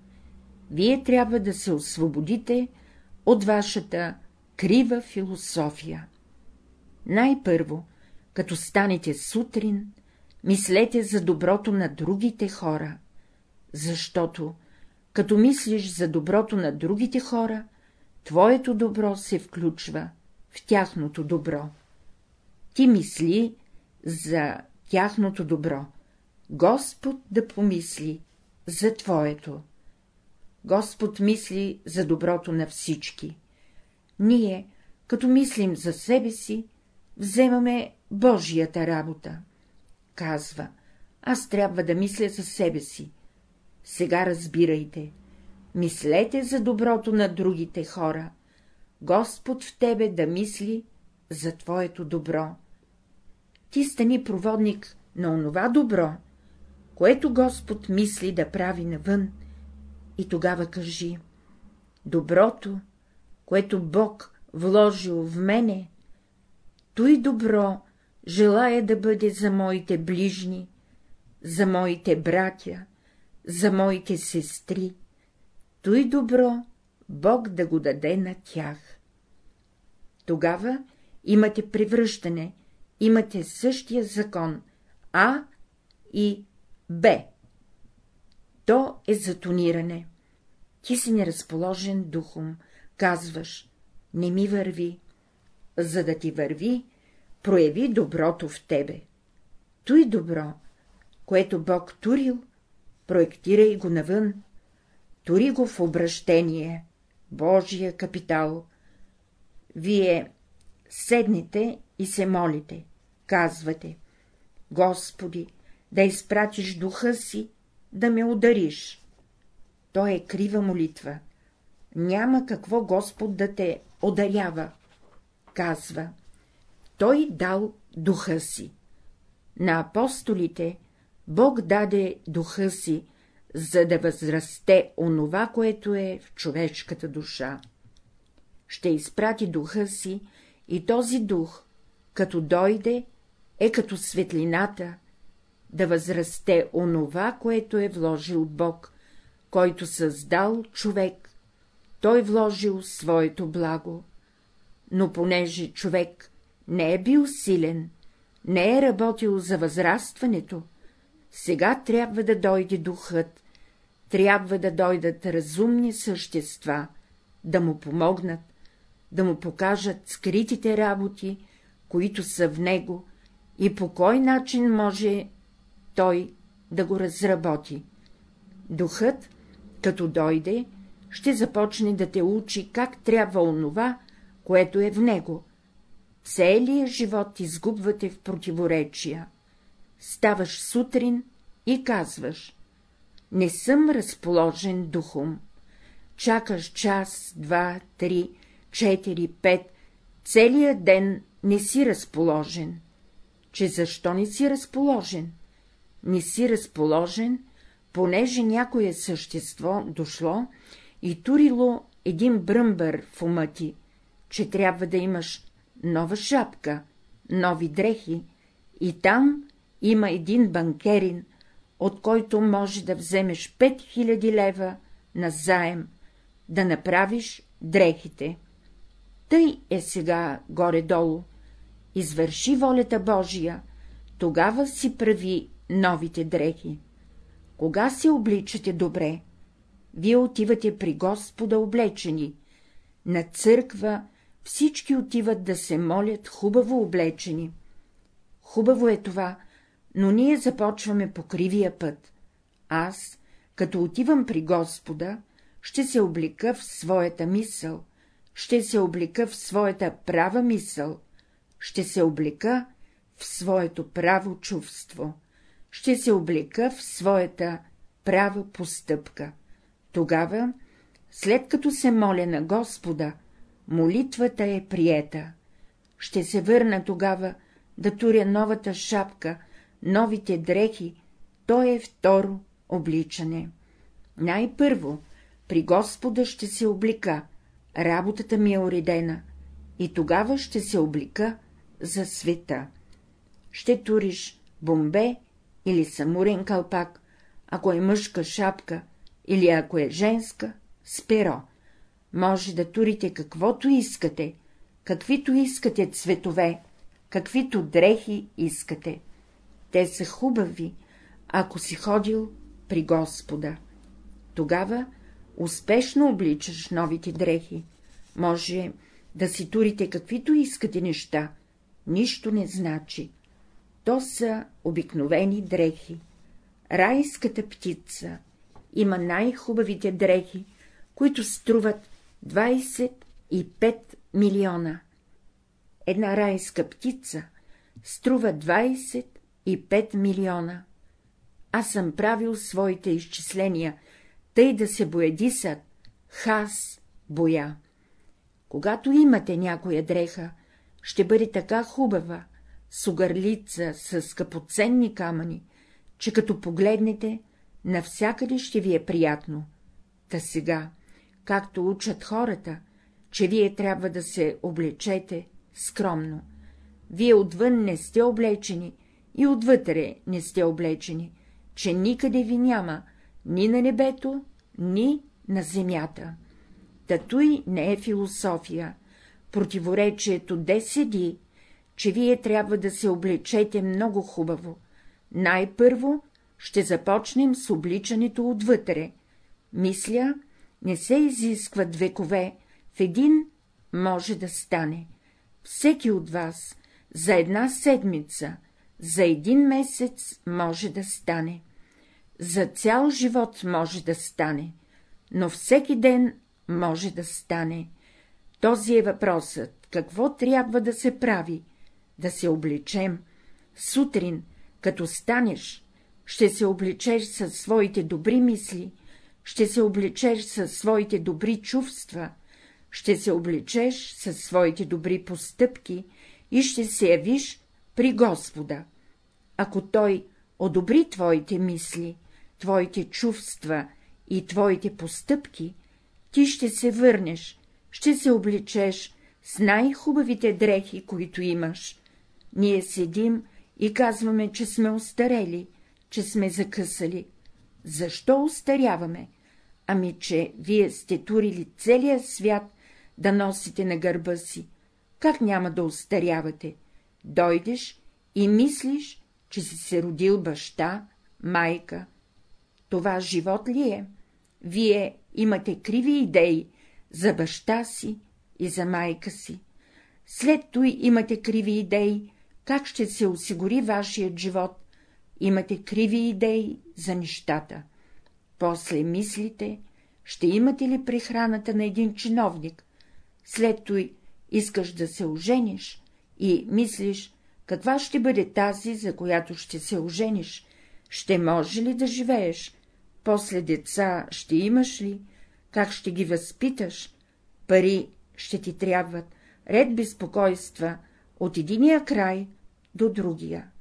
A: вие трябва да се освободите от вашата крива философия. Най-първо, като станете сутрин, мислете за доброто на другите хора, защото, като мислиш за доброто на другите хора, твоето добро се включва в тяхното добро. Ти мисли за тяхното добро, Господ да помисли за твоето. Господ мисли за доброто на всички. Ние, като мислим за себе си, вземаме Божията работа. Казва, аз трябва да мисля за себе си. Сега разбирайте, мислете за доброто на другите хора, Господ в тебе да мисли за твоето добро. Ти стани проводник на онова добро, което Господ мисли да прави навън, и тогава кажи — доброто, което Бог вложил в мене, той добро желая да бъде за моите ближни, за моите братя, за моите сестри, той добро Бог да го даде на тях. Тогава имате превръщане, имате същия закон А и Б. То е затониране. Ти си неразположен духом, казваш, не ми върви. За да ти върви, прояви доброто в тебе. Той добро, което Бог турил, проектирай го навън, тури го в обращение, Божия капитал. Вие седнете и се молите, казвате, Господи, да изпратиш духа си, да ме удариш. То е крива молитва. Няма какво Господ да те ударява. Казва, Той дал духа си. На апостолите Бог даде духа си, за да възрасте онова, което е в човешката душа. Ще изпрати духа си и този дух, като дойде, е като светлината, да възрасте онова, което е вложил Бог, който създал човек, той вложил своето благо. Но понеже човек не е бил силен, не е работил за възрастването, сега трябва да дойде духът, трябва да дойдат разумни същества, да му помогнат, да му покажат скритите работи, които са в него, и по кой начин може той да го разработи. Духът, като дойде, ще започне да те учи как трябва онова, което е в него. Целият живот изгубвате в противоречия. Ставаш сутрин и казваш — не съм разположен духом. Чакаш час, два, три, четири, пет, целият ден не си разположен. Че защо не си разположен? Не си разположен, понеже някое същество дошло и турило един бръмбър в ума ти, че трябва да имаш нова шапка, нови дрехи, и там има един банкерин, от който може да вземеш 5000 лева на заем, да направиш дрехите. Тъй е сега горе-долу. Извърши волята Божия, тогава си прави новите дрехи. Кога се обличате добре? Вие отивате при Господа облечени, на църква, всички отиват да се молят хубаво облечени. Хубаво е това, но ние започваме по кривия път. Аз, като отивам при Господа, ще се облика в своята мисъл, ще се облика в своята права мисъл, ще се облика в своето право чувство, ще се облика в своята права постъпка. Тогава, след като се моля на Господа, молитвата е приета. Ще се върна тогава да туря новата шапка, новите дрехи, то е второ обличане. Най-първо при Господа ще се облика, работата ми е уредена, и тогава ще се облика за света. Ще туриш бомбе или самурен кълпак, ако е мъжка шапка, или ако е женска, с перо. Може да турите каквото искате, каквито искате цветове, каквито дрехи искате. Те са хубави, ако си ходил при Господа. Тогава успешно обличаш новите дрехи. Може да си турите каквито искате неща, нищо не значи. То са обикновени дрехи. Райската птица има най-хубавите дрехи, които струват 25 милиона. Една райска птица струва 25 милиона. Аз съм правил своите изчисления, тъй да се боядисат, хас боя. Когато имате някоя дреха, ще бъде така хубава, с огърлица, с скъпоценни камъни, че като погледнете, навсякъде ще ви е приятно. Та сега, както учат хората, че вие трябва да се облечете скромно. Вие отвън не сте облечени и отвътре не сте облечени, че никъде ви няма, ни на небето, ни на земята. Татуй не е философия. Противоречието де седи, че вие трябва да се облечете много хубаво. Най-първо ще започнем с обличането отвътре. Мисля, не се изискват векове, в един може да стане. Всеки от вас за една седмица, за един месец може да стане. За цял живот може да стане, но всеки ден може да стане. Този е въпросът, какво трябва да се прави, да се облечем. Сутрин, като станеш, ще се облечеш със своите добри мисли, ще се облечеш със своите добри чувства, ще се облечеш със своите добри постъпки и ще се явиш при Господа. Ако Той одобри твоите мисли, твоите чувства и твоите постъпки, ти ще се върнеш, ще се обличеш с най-хубавите дрехи, които имаш. Ние седим и казваме, че сме остарели, че сме закъсали. Защо остаряваме? Ами, че вие сте турили целия свят да носите на гърба си. Как няма да остарявате? Дойдеш и мислиш, че си се родил баща, майка. Това живот ли е? Вие имате криви идеи за баща си и за майка си. След той имате криви идеи, как ще се осигури вашият живот, имате криви идеи за нещата. После мислите, ще имате ли прехраната на един чиновник, след той искаш да се ожениш и мислиш, каква ще бъде тази, за която ще се ожениш, ще може ли да живееш, после деца ще имаш ли, как ще ги възпиташ, пари ще ти трябват, ред безпокойства от единия край до другия.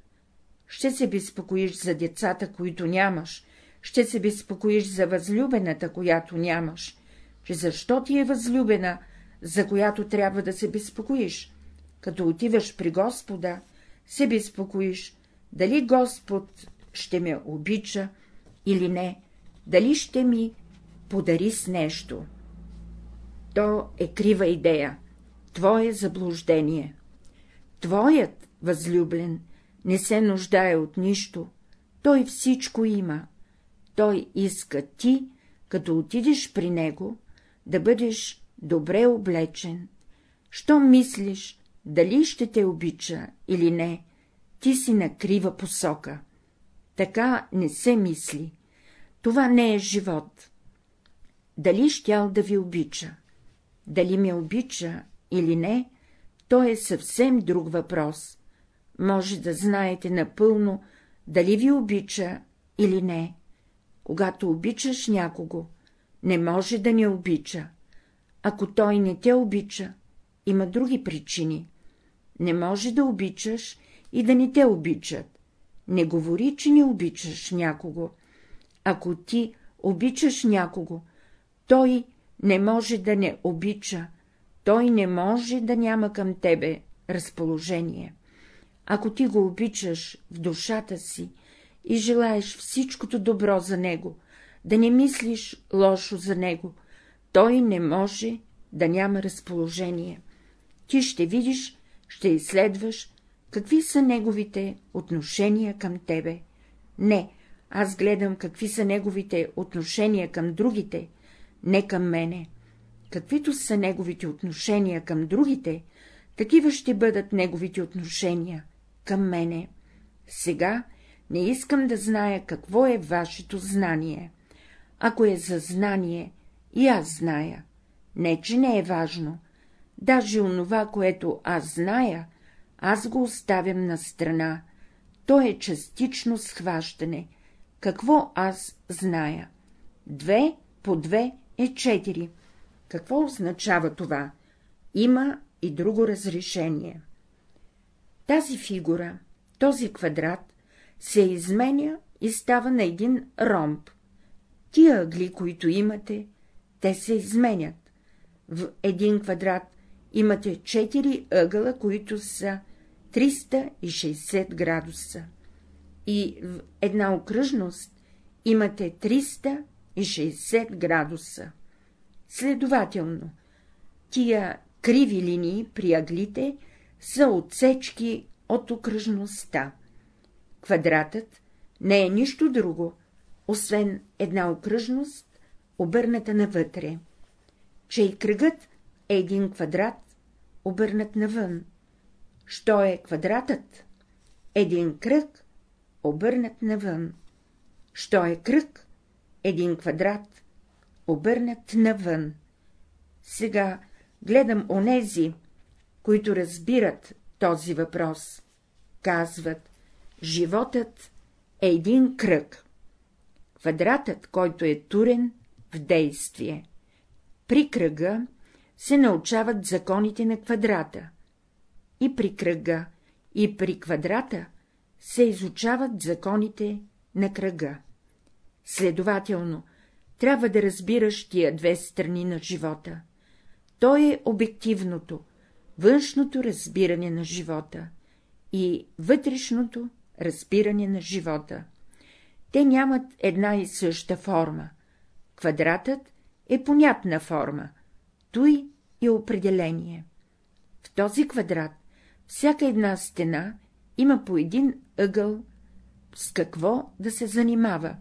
A: Ще се безпокоиш за децата, които нямаш, ще се безпокоиш за възлюбената, която нямаш, че защо ти е възлюбена, за която трябва да се безпокоиш. Като отиваш при Господа, се безпокоиш, дали Господ ще ме обича или не, дали ще ми подари с нещо. То е крива идея, твое заблуждение. Твоят възлюблен не се нуждае от нищо, той всичко има. Той иска ти, като отидеш при него, да бъдеш добре облечен. Що мислиш, дали ще те обича или не, ти си на крива посока. Така не се мисли. Това не е живот. Дали щял да ви обича? Дали ме обича или не, то е съвсем друг въпрос. Може да знаете напълно, дали ви обича или не. Когато обичаш някого, не може да не обича. Ако той не те обича, има други причини. Не може да обичаш и да не те обичат. Не говори, че не обичаш някого. Ако ти обичаш някого, той не може да не обича, той не може да няма към тебе разположение. Ако ти го обичаш в душата си и желаеш всичкото добро за него, да не мислиш лошо за него, той не може да няма разположение. Ти ще видиш, ще изследваш, какви са неговите отношения към тебе. Не, аз гледам какви са неговите отношения към другите, не към мене. Каквито са неговите отношения към другите, такива ще бъдат неговите отношения към мене. Сега не искам да зная какво е вашето знание. Ако е за знание, и аз зная. Не, че не е важно. Даже онова, което аз зная, аз го оставям на страна. То е частично схващане. Какво аз зная? Две по две е четири. Какво означава това? Има и друго разрешение. Тази фигура, този квадрат, се изменя и става на един ромб. Тия ъгли, които имате, те се изменят. В един квадрат имате четири ъгъла, които са 360 градуса. И в една окръжност имате 360 градуса. Следователно, тия криви линии при аглите са отсечки от окръжността. Квадратът не е нищо друго, освен една окръжност, обърната навътре, че и кръгът е един квадрат, обърнат навън. Що е квадратът? Един кръг, обърнат навън. Що е кръг? Един квадрат, обърнат навън. Сега гледам онези, които разбират този въпрос. Казват, животът е един кръг. Квадратът, който е турен в действие. При кръга се научават законите на квадрата. И при кръга, и при квадрата се изучават законите на кръга. Следователно, трябва да разбираш тия две страни на живота. То е обективното, външното разбиране на живота и вътрешното разбиране на живота. Те нямат една и съща форма. Квадратът е понятна форма, той е определение. В този квадрат всяка една стена има по един ъгъл, с какво да се занимава.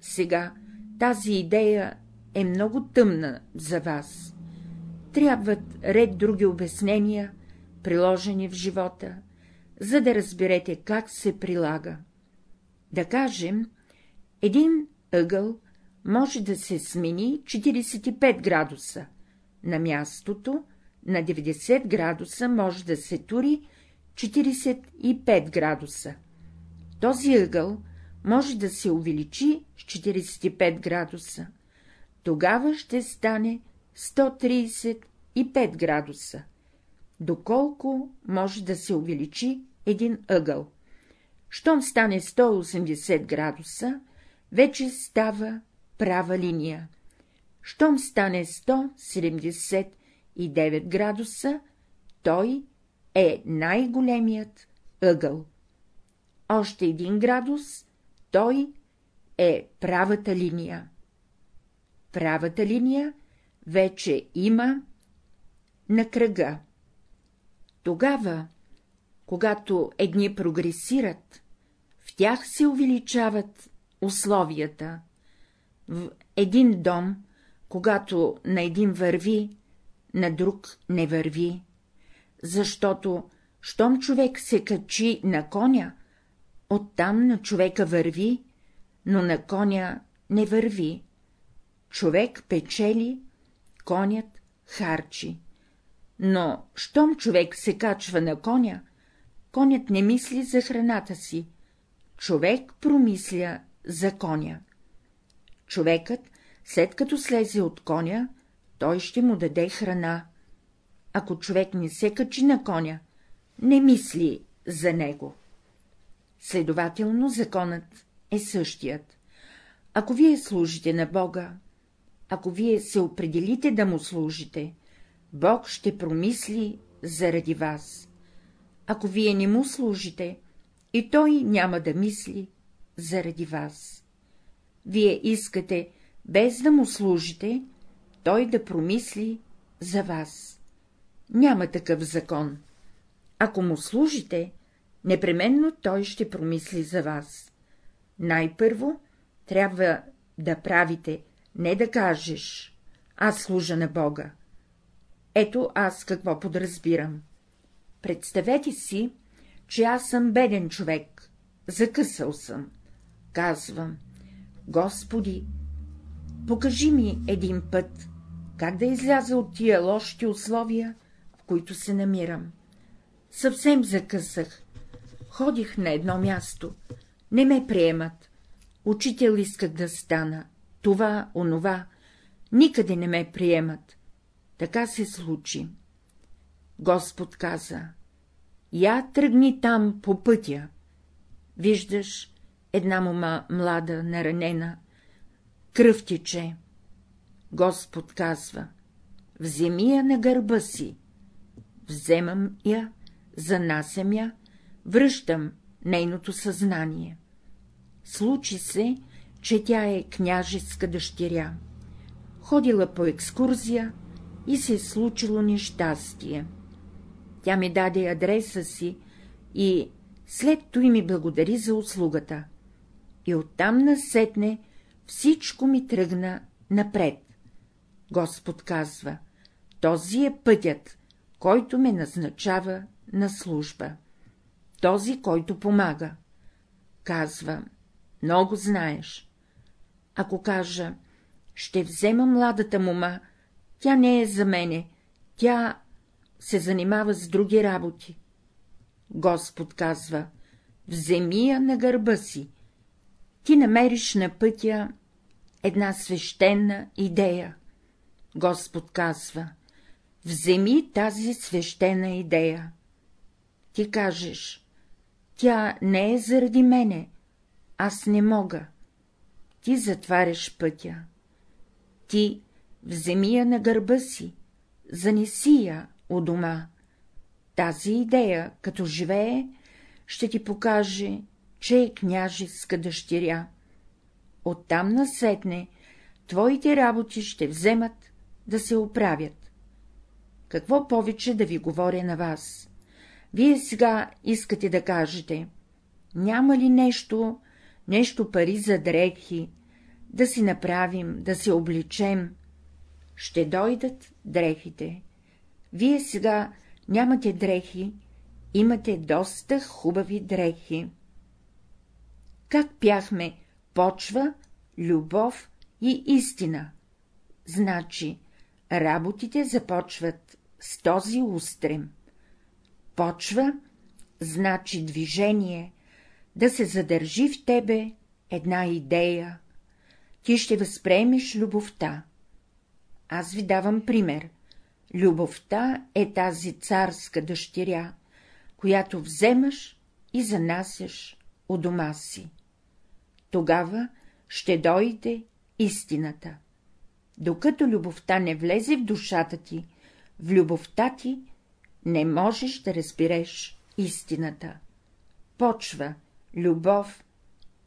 A: Сега тази идея е много тъмна за вас. Трябват ред други обяснения, приложени в живота, за да разберете как се прилага. Да кажем, един ъгъл може да се смени 45 градуса, на мястото на 90 градуса може да се тури 45 градуса. Този ъгъл може да се увеличи с 45 градуса. Тогава ще стане 135 градуса. Доколко може да се увеличи един ъгъл? Щом стане 180 градуса, вече става права линия. Щом стане 179 градуса, той е най-големият ъгъл. Още един градус той е правата линия. Правата линия вече има на кръга. Тогава, когато едни прогресират, в тях се увеличават условията. В един дом, когато на един върви, на друг не върви, защото, щом човек се качи на коня, оттам на човека върви, но на коня не върви. Човек печели, конят харчи. Но, щом човек се качва на коня, конят не мисли за храната си, човек промисля за коня. Човекът, след като слезе от коня, той ще му даде храна. Ако човек не се качи на коня, не мисли за него. Следователно законът е същият. Ако вие служите на Бога, ако вие се определите да му служите, Бог ще промисли заради вас. Ако вие не му служите, и той няма да мисли заради вас. Вие искате, без да му служите, той да промисли за вас. Няма такъв закон. Ако му служите, непременно той ще промисли за вас. Най-първо трябва да правите, не да кажеш, аз служа на Бога. Ето аз какво подразбирам. Представете си, че аз съм беден човек, закъсал съм. Казвам, Господи, покажи ми един път, как да изляза от тия лоши условия, в които се намирам. Съвсем закъсах. Ходих на едно място. Не ме приемат. Учител исках да стана. Това, онова. Никъде не ме приемат. Така се случи. Господ каза, я тръгни там по пътя. Виждаш една мома млада, наранена, кръв тече. Господ казва, вземи я на гърба си. Вземам я, занасям я, връщам нейното съзнание. Случи се, че тя е княжеска дъщеря. Ходила по екскурзия и се е случило нещастие. Тя ми даде адреса си и след той ми благодари за услугата. И оттам насетне всичко ми тръгна напред. Господ казва, този е пътят, който ме назначава на служба. Този, който помага. Казва, много знаеш. Ако кажа, ще взема младата мома, тя не е за мене, тя се занимава с други работи. Господ казва, вземи я на гърба си. Ти намериш на пътя една свещена идея. Господ казва, вземи тази свещена идея. Ти кажеш, тя не е заради мене, аз не мога. Ти затваряш пътя. Ти вземи я на гърба си, занеси я у дома. Тази идея, като живее, ще ти покаже, че е княжеска дъщеря. Оттам насетне твоите работи ще вземат да се оправят. Какво повече да ви говоря на вас? Вие сега искате да кажете, няма ли нещо, нещо пари за дрехи, да си направим, да се обличем? Ще дойдат дрехите. Вие сега нямате дрехи, имате доста хубави дрехи. Как пяхме почва, любов и истина? Значи, работите започват с този устрем. Почва значи движение, да се задържи в тебе една идея. Ти ще възприемеш любовта. Аз ви давам пример. Любовта е тази царска дъщеря, която вземаш и занасяш у дома си. Тогава ще дойде истината. Докато любовта не влезе в душата ти, в любовта ти не можеш да разбереш истината. Почва, любов,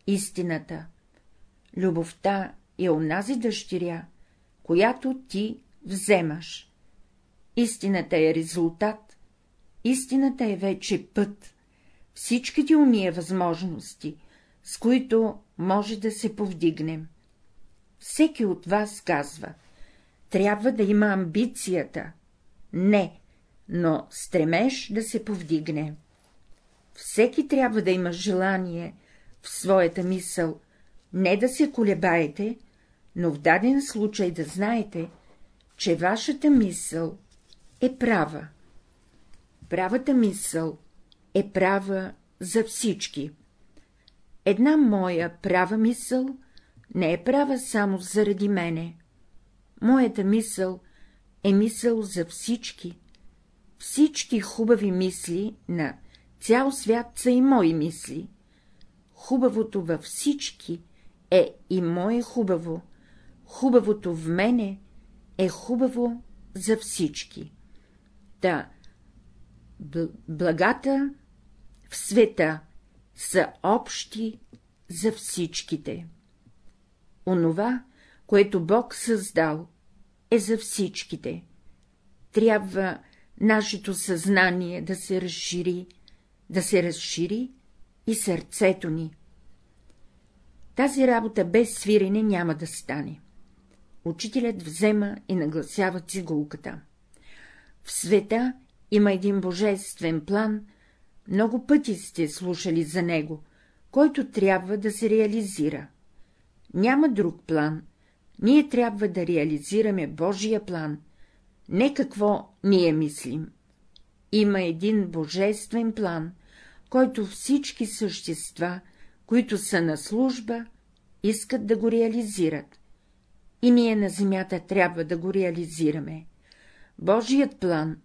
A: истината. Любовта е онази дъщеря, която ти вземаш. Истината е резултат, истината е вече път, всичките уния възможности, с които може да се повдигнем. Всеки от вас казва, трябва да има амбицията, Не, но стремеж да се повдигне. Всеки трябва да има желание в своята мисъл, не да се колебаете, но в даден случай да знаете, че вашата мисъл е права. Правата мисъл е права за всички. Една моя права мисъл не е права само заради мене. Моята мисъл е мисъл за всички. Всички хубави мисли на цял свят са и мои мисли. Хубавото във всички е и мое хубаво, хубавото в мене е хубаво за всички. Та, благата в света са общи за всичките. Онова, което Бог създал, е за всичките. Трябва нашето съзнание да се разшири, да се разшири и сърцето ни. Тази работа без свирене няма да стане. Учителят взема и нагласява цигулката. В света има един божествен план, много пъти сте слушали за него, който трябва да се реализира. Няма друг план, ние трябва да реализираме Божия план, не какво ние мислим. Има един божествен план, който всички същества, които са на служба, искат да го реализират. И ние на земята трябва да го реализираме. Божият план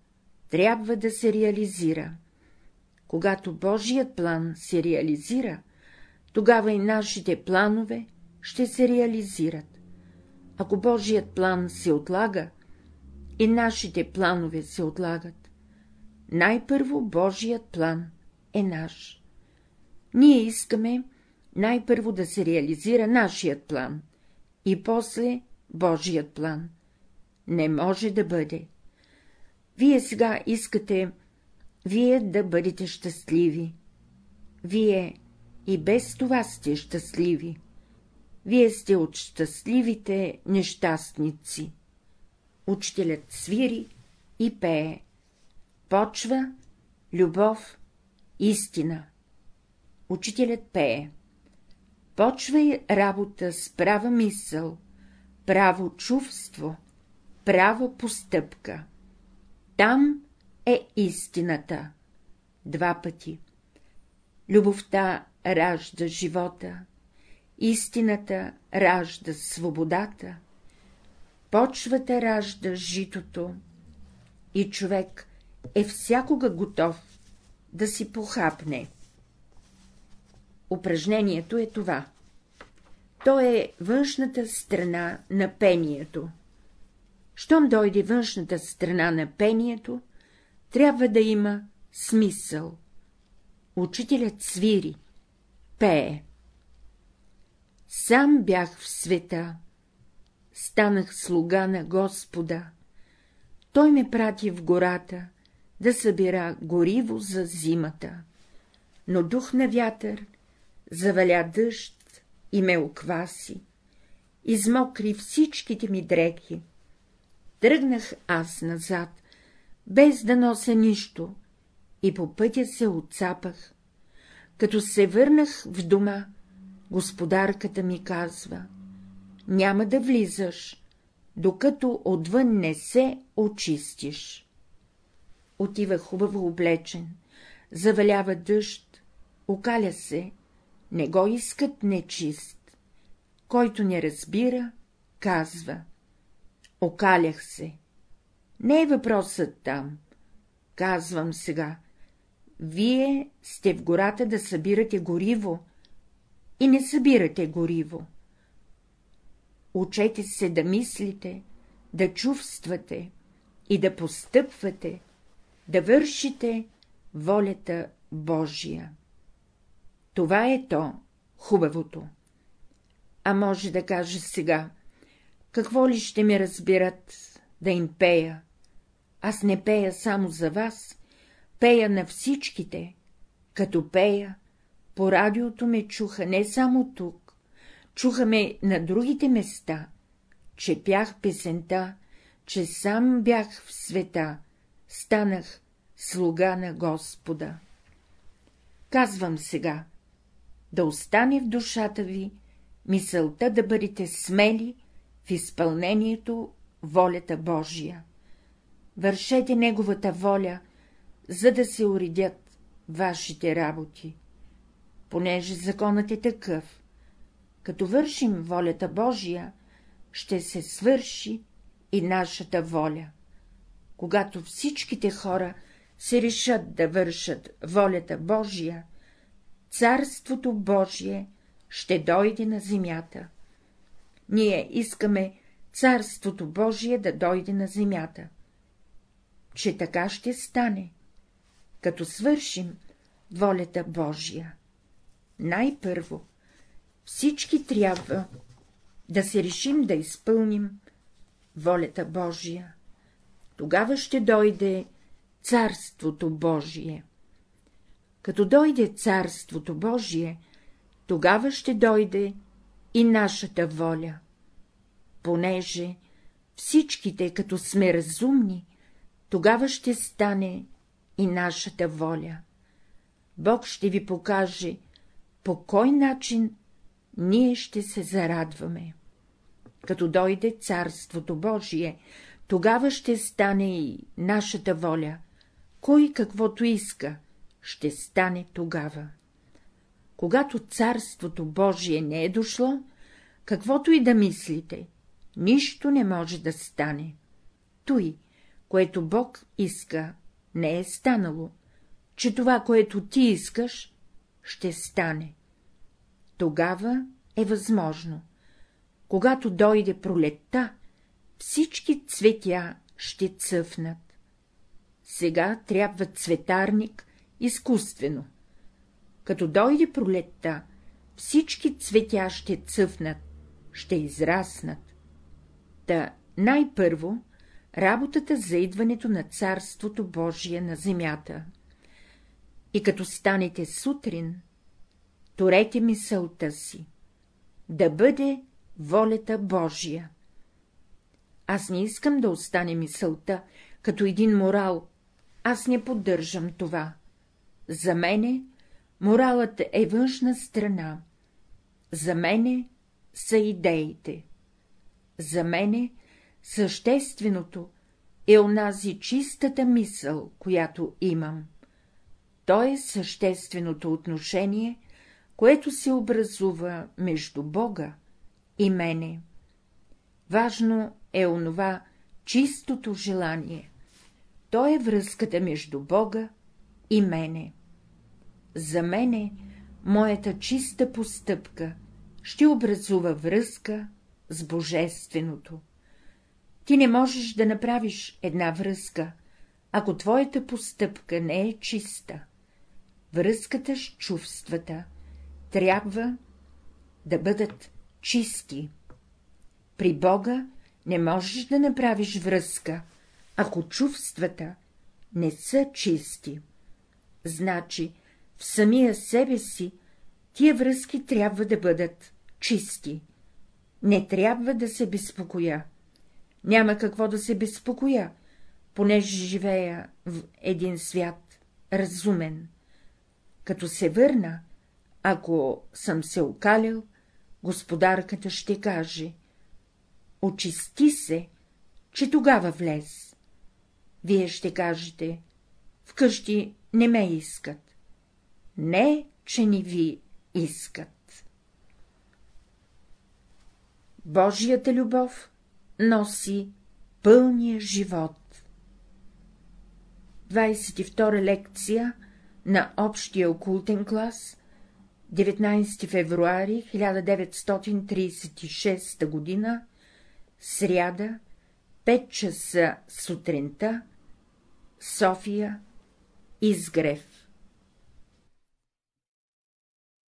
A: трябва да се реализира. Когато Божият план се реализира, тогава и нашите планове ще се реализират. Ако Божият план се отлага, и нашите планове се отлагат. Най-първо Божият план е наш. Ние искаме най-първо да се реализира нашият план и после Божият план. Не може да бъде. Вие сега искате вие да бъдете щастливи. Вие и без това сте щастливи. Вие сте от щастливите нещастници. Учителят свири и пее. Почва, любов, истина. Учителят пее. Почвай работа с права мисъл, право чувство, права постъпка. Там е истината. Два пъти. Любовта ражда живота, истината ражда свободата, почвата ражда житото и човек е всякога готов да си похапне. Упражнението е това. То е външната страна на пението. Щом дойде външната страна на пението, трябва да има смисъл. Учителят свири, пее. Сам бях в света, станах слуга на Господа. Той ме прати в гората да събира гориво за зимата, но дух на вятър заваля дъжд и ме окваси, измокри всичките ми дрехи. Тръгнах аз назад, без да нося нищо, и по пътя се отцапах. Като се върнах в дома, господарката ми казва — няма да влизаш, докато отвън не се очистиш. Отива хубаво облечен, завалява дъжд, окаля се, не го искат нечист. Който не разбира, казва — окалях се. Не е въпросът там. Казвам сега. Вие сте в гората да събирате гориво и не събирате гориво. Учете се да мислите, да чувствате и да постъпвате, да вършите волята Божия. Това е то, хубавото. А може да каже сега, какво ли ще ми разбират, да им пея? Аз не пея само за вас, пея на всичките. Като пея, по радиото ме чуха не само тук, чуха ме на другите места, че пях песента, че сам бях в света, станах слуга на Господа. Казвам сега, да остане в душата ви мисълта да бъдете смели в изпълнението волята Божия. Вършете Неговата воля, за да се уредят вашите работи. Понеже законът е такъв, като вършим волята Божия, ще се свърши и нашата воля. Когато всичките хора се решат да вършат волята Божия, Царството Божие ще дойде на земята. Ние искаме Царството Божие да дойде на земята. Че така ще стане, като свършим волята Божия. Най-първо всички трябва да се решим да изпълним волята Божия. Тогава ще дойде Царството Божие. Като дойде Царството Божие, тогава ще дойде и нашата воля. Понеже всичките, като сме разумни, тогава ще стане и нашата воля. Бог ще ви покаже, по кой начин ние ще се зарадваме. Като дойде Царството Божие, тогава ще стане и нашата воля. Кой каквото иска, ще стане тогава. Когато Царството Божие не е дошло, каквото и да мислите, нищо не може да стане. Той, което Бог иска, не е станало, че това, което ти искаш, ще стане. Тогава е възможно. Когато дойде пролетта, всички цветя ще цъфнат. Сега трябва цветарник изкуствено. Като дойде пролетта, всички цветя ще цъфнат, ще израснат. Та най-първо работата за идването на Царството Божие на земята. И като станете сутрин, турете мисълта си, да бъде волята Божия. Аз не искам да остане мисълта като един морал, аз не поддържам това. За мене моралът е външна страна, за мене са идеите. За мене същественото е онази чистата мисъл, която имам. То е същественото отношение, което се образува между Бога и мене. Важно е онова чистото желание. То е връзката между Бога и мене. За мене моята чиста постъпка ще образува връзка с Божественото. Ти не можеш да направиш една връзка, ако твоята постъпка не е чиста. Връзката с чувствата трябва да бъдат чисти. При Бога не можеш да направиш връзка, ако чувствата не са чисти. Значи, в самия себе си тия връзки трябва да бъдат чисти. Не трябва да се безпокоя. Няма какво да се безпокоя, понеже живея в един свят разумен. Като се върна, ако съм се окалил, господарката ще каже — очисти се, че тогава влез. Вие ще кажете — вкъщи не ме искат. Не, че ни ви искат. Божията любов носи пълния живот. 22 лекция на общия окултен клас 19 февруари 1936 година, сряда, 5 часа сутринта, София, Изгрев